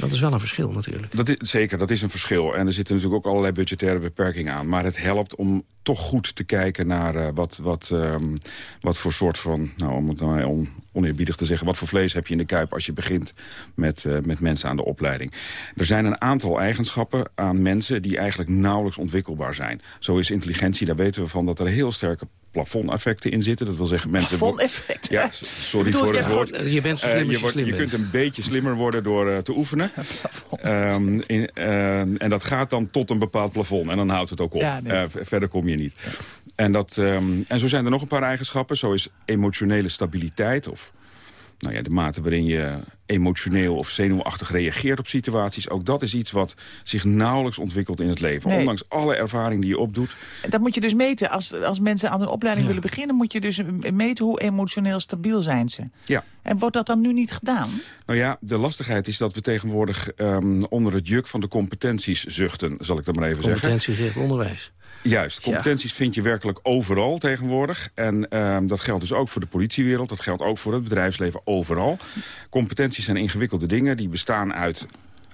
S24: Dat is wel een verschil natuurlijk.
S26: Dat is, zeker, dat is een verschil. En er zitten natuurlijk ook allerlei budgettaire beperkingen aan. Maar het helpt om toch goed te kijken naar uh, wat, wat, um, wat voor soort van... nou, om het nou on, oneerbiedig te zeggen... wat voor vlees heb je in de kuip als je begint met, uh, met mensen aan de opleiding. Er zijn een aantal eigenschappen aan mensen die eigenlijk nauwelijks ontwikkelbaar zijn. Zo is intelligentie, daar weten we van dat er heel sterke plafondeffecten in zitten. Dat wil zeggen mensen...
S23: Plafondeffecten?
S26: Ja, sorry voor het woord.
S24: Je bent zo slim uh,
S26: je, wordt,
S24: slim
S26: je kunt een beetje slimmer worden door uh, te oefenen. Um, in, uh, en dat gaat dan tot een bepaald plafond. En dan houdt het ook op. Ja, nee. verder kom je niet. En, dat, um, en zo zijn er nog een paar eigenschappen. Zo is emotionele stabiliteit of nou ja, de mate waarin je emotioneel of zenuwachtig reageert op situaties. Ook dat is iets wat zich nauwelijks ontwikkelt in het leven. Ondanks alle ervaring die je opdoet.
S23: Dat moet je dus meten. Als, als mensen aan een opleiding willen beginnen... moet je dus meten hoe emotioneel stabiel zijn ze.
S26: Ja.
S23: En wordt dat dan nu niet gedaan?
S26: Nou ja, de lastigheid is dat we tegenwoordig um, onder het juk van de competenties zuchten, zal ik dat maar even zeggen.
S24: Competentiegericht onderwijs.
S26: Juist, competenties vind je werkelijk overal tegenwoordig. En uh, dat geldt dus ook voor de politiewereld, dat geldt ook voor het bedrijfsleven overal. Competenties zijn ingewikkelde dingen, die bestaan uit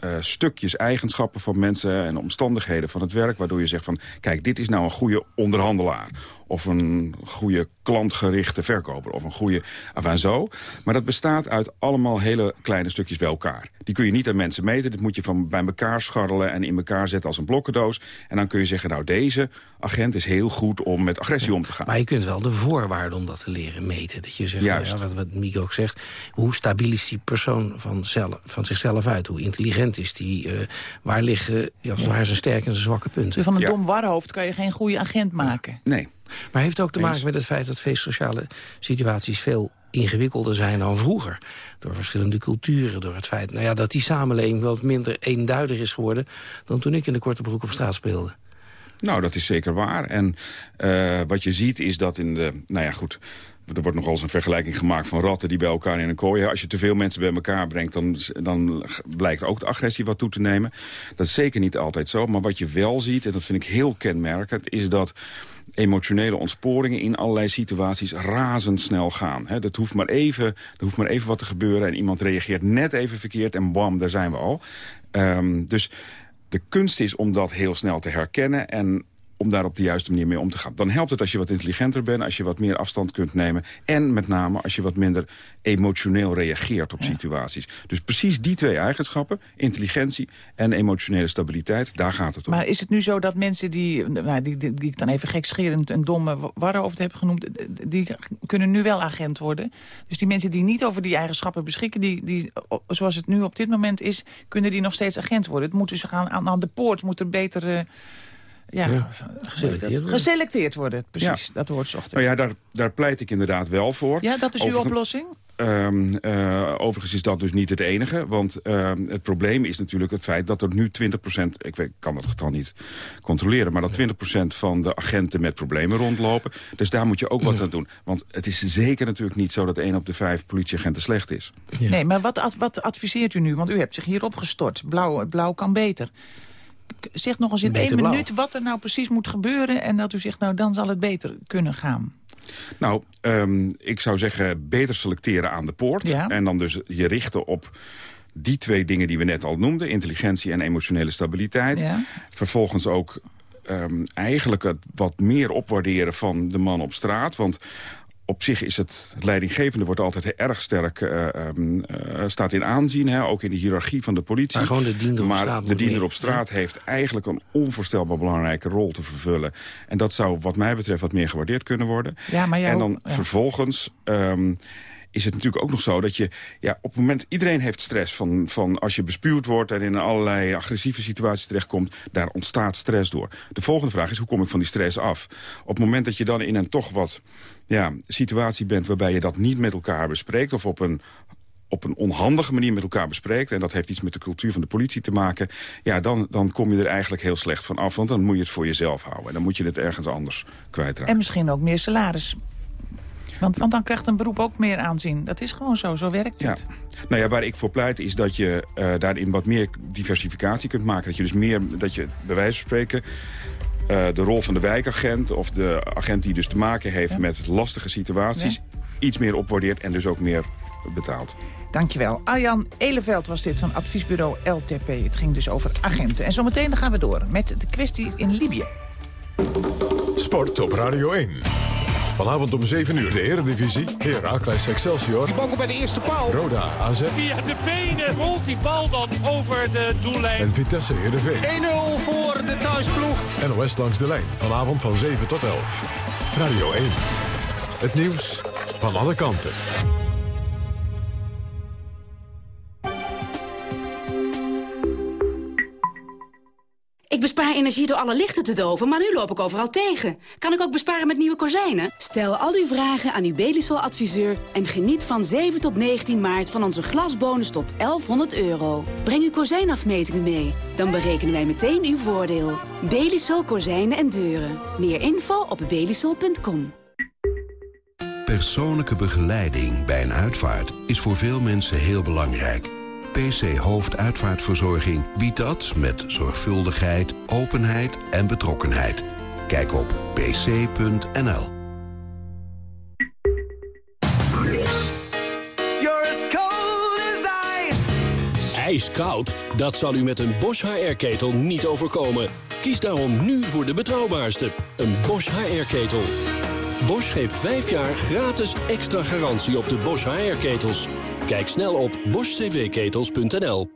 S26: uh, stukjes eigenschappen van mensen en omstandigheden van het werk... waardoor je zegt van, kijk, dit is nou een goede onderhandelaar of een goede klantgerichte verkoper... of een goede, enfin zo. Maar dat bestaat uit allemaal hele kleine stukjes bij elkaar. Die kun je niet aan mensen meten. Dit moet je van bij elkaar scharrelen en in elkaar zetten als een blokkendoos. En dan kun je zeggen, nou deze agent is heel goed om met agressie om te gaan.
S24: Maar je kunt wel de voorwaarden om dat te leren meten. Dat je zegt, nou ja, wat, wat Mieke ook zegt, hoe stabiel is die persoon van, zelf, van zichzelf uit? Hoe intelligent is die? Uh, waar liggen ja, waar zijn sterke en zijn zwakke punten?
S23: Van een dom warhoofd kan je geen goede agent maken.
S26: Nee.
S24: Maar heeft ook te maken met het feit dat veel sociale situaties veel ingewikkelder zijn dan vroeger. Door verschillende culturen, door het feit nou ja, dat die samenleving wel minder eenduidig is geworden... dan toen ik in de korte broek op straat speelde.
S26: Nou, dat is zeker waar. En uh, wat je ziet is dat in de... Nou ja, goed... Er wordt nogal eens een vergelijking gemaakt van ratten die bij elkaar in een kooi. Als je te veel mensen bij elkaar brengt, dan, dan blijkt ook de agressie wat toe te nemen. Dat is zeker niet altijd zo. Maar wat je wel ziet, en dat vind ik heel kenmerkend, is dat emotionele ontsporingen in allerlei situaties razendsnel gaan. He, dat hoeft maar even, er hoeft maar even wat te gebeuren en iemand reageert net even verkeerd en bam, daar zijn we al. Um, dus de kunst is om dat heel snel te herkennen en om daar op de juiste manier mee om te gaan. Dan helpt het als je wat intelligenter bent, als je wat meer afstand kunt nemen... en met name als je wat minder emotioneel reageert op situaties. Dus precies die twee eigenschappen, intelligentie en emotionele stabiliteit, daar gaat het om.
S23: Maar is het nu zo dat mensen die, nou, die, die, die ik dan even gekscherend een domme warhoofd heb genoemd... die kunnen nu wel agent worden? Dus die mensen die niet over die eigenschappen beschikken... Die, die, zoals het nu op dit moment is, kunnen die nog steeds agent worden? Het moet dus gaan aan, aan de poort, moet er beter... Uh, ja, ja geselecteerd, worden. geselecteerd worden. Precies, dat woord zocht
S26: Nou ja, daar, daar pleit ik inderdaad wel voor.
S23: Ja, dat is uw oplossing?
S26: Um, uh, overigens is dat dus niet het enige. Want uh, het probleem is natuurlijk het feit dat er nu 20%... ik weet, kan dat getal niet controleren... maar dat 20% van de agenten met problemen rondlopen. Dus daar moet je ook wat aan doen. Want het is zeker natuurlijk niet zo dat 1 op de 5 politieagenten slecht is.
S23: Ja. Nee, maar wat, wat adviseert u nu? Want u hebt zich hierop gestort. Blauw, blauw kan beter zeg nog eens in één minuut wat er nou precies moet gebeuren... en dat u zegt, nou dan zal het beter kunnen gaan.
S26: Nou, um, ik zou zeggen beter selecteren aan de poort. Ja. En dan dus je richten op die twee dingen die we net al noemden. Intelligentie en emotionele stabiliteit. Ja. Vervolgens ook um, eigenlijk het wat meer opwaarderen van de man op straat. Want op zich is het, het leidinggevende wordt altijd erg sterk, uh, uh, staat in aanzien. Hè, ook in de hiërarchie van de politie.
S24: Maar gewoon de diender op
S26: maar
S24: straat.
S26: de diender op straat heeft eigenlijk een onvoorstelbaar belangrijke rol te vervullen. En dat zou wat mij betreft wat meer gewaardeerd kunnen worden.
S23: Ja, maar
S26: en dan
S23: ja.
S26: vervolgens... Um, is het natuurlijk ook nog zo dat je... Ja, op het moment, iedereen heeft stress van, van als je bespuwd wordt... en in allerlei agressieve situaties terechtkomt, daar ontstaat stress door. De volgende vraag is, hoe kom ik van die stress af? Op het moment dat je dan in een toch wat ja, situatie bent... waarbij je dat niet met elkaar bespreekt... of op een op een onhandige manier met elkaar bespreekt... en dat heeft iets met de cultuur van de politie te maken... ja, dan, dan kom je er eigenlijk heel slecht van af... want dan moet je het voor jezelf houden. En dan moet je het ergens anders kwijtraken.
S23: En misschien ook meer salaris. Want, want dan krijgt een beroep ook meer aanzien. Dat is gewoon zo, zo werkt het.
S26: Ja. Nou ja, waar ik voor pleit is dat je uh, daarin wat meer diversificatie kunt maken. Dat je dus meer, dat je bij wijze van spreken... Uh, de rol van de wijkagent of de agent die dus te maken heeft ja. met lastige situaties... Ja. iets meer opwaardeert en dus ook meer betaalt.
S23: Dankjewel. Arjan Eleveld was dit van adviesbureau LTP. Het ging dus over agenten. En zometeen gaan we door met de kwestie in Libië.
S1: Sport op Radio 1. Vanavond om 7 uur de Eredivisie. Heracles Excelsior.
S27: Die bal bij de eerste paal.
S1: Roda AZ.
S27: Via de benen rolt die bal dan over de doellijn.
S1: En Vitesse Heerenveen. 1-0
S27: voor de thuisploeg.
S1: NOS langs de lijn. Vanavond van 7 tot 11. Radio 1. Het nieuws van alle kanten.
S28: Ik bespaar energie door alle lichten te doven, maar nu loop ik overal tegen. Kan ik ook besparen met nieuwe kozijnen? Stel al uw vragen aan uw Belisol-adviseur... en geniet van 7 tot 19 maart van onze glasbonus tot 1100 euro. Breng uw kozijnafmetingen mee. Dan berekenen wij meteen uw voordeel. Belisol Kozijnen en Deuren. Meer info op belisol.com.
S15: Persoonlijke begeleiding bij een uitvaart is voor veel mensen heel belangrijk. PC Hoofduitvaartverzorging biedt dat met zorgvuldigheid, openheid en betrokkenheid. Kijk op pc.nl.
S29: Ijskoud? Dat zal u met een Bosch HR-ketel niet overkomen. Kies daarom nu voor de betrouwbaarste, een Bosch HR-ketel. Bosch geeft 5 jaar gratis extra garantie op de Bosch HR-ketels. Kijk snel op boschcvketels.nl.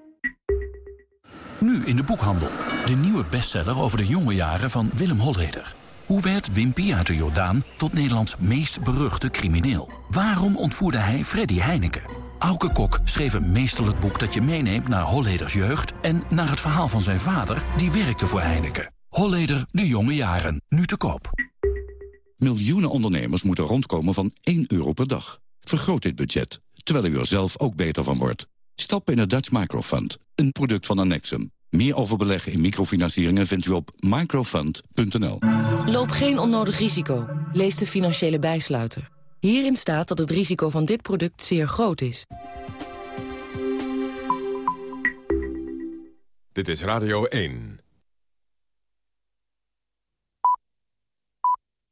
S22: Nu in de boekhandel. De nieuwe bestseller over de jonge jaren van Willem Holleder. Hoe werd Wimpy uit de Jordaan tot Nederlands meest beruchte crimineel? Waarom ontvoerde hij Freddy Heineken? Auke Kok schreef een meesterlijk boek dat je meeneemt naar Holleders jeugd... en naar het verhaal van zijn vader, die werkte voor Heineken. Holleder, de jonge jaren, nu te koop.
S30: Miljoenen ondernemers moeten rondkomen van 1 euro per dag. Vergroot dit budget, terwijl u er zelf ook beter van wordt. Stap in het Dutch Microfund, een product van Annexum. Meer over beleggen in microfinancieringen vindt u op microfund.nl.
S31: Loop geen onnodig risico. Lees de financiële bijsluiter. Hierin staat dat het risico van dit product zeer groot is.
S1: Dit is Radio 1.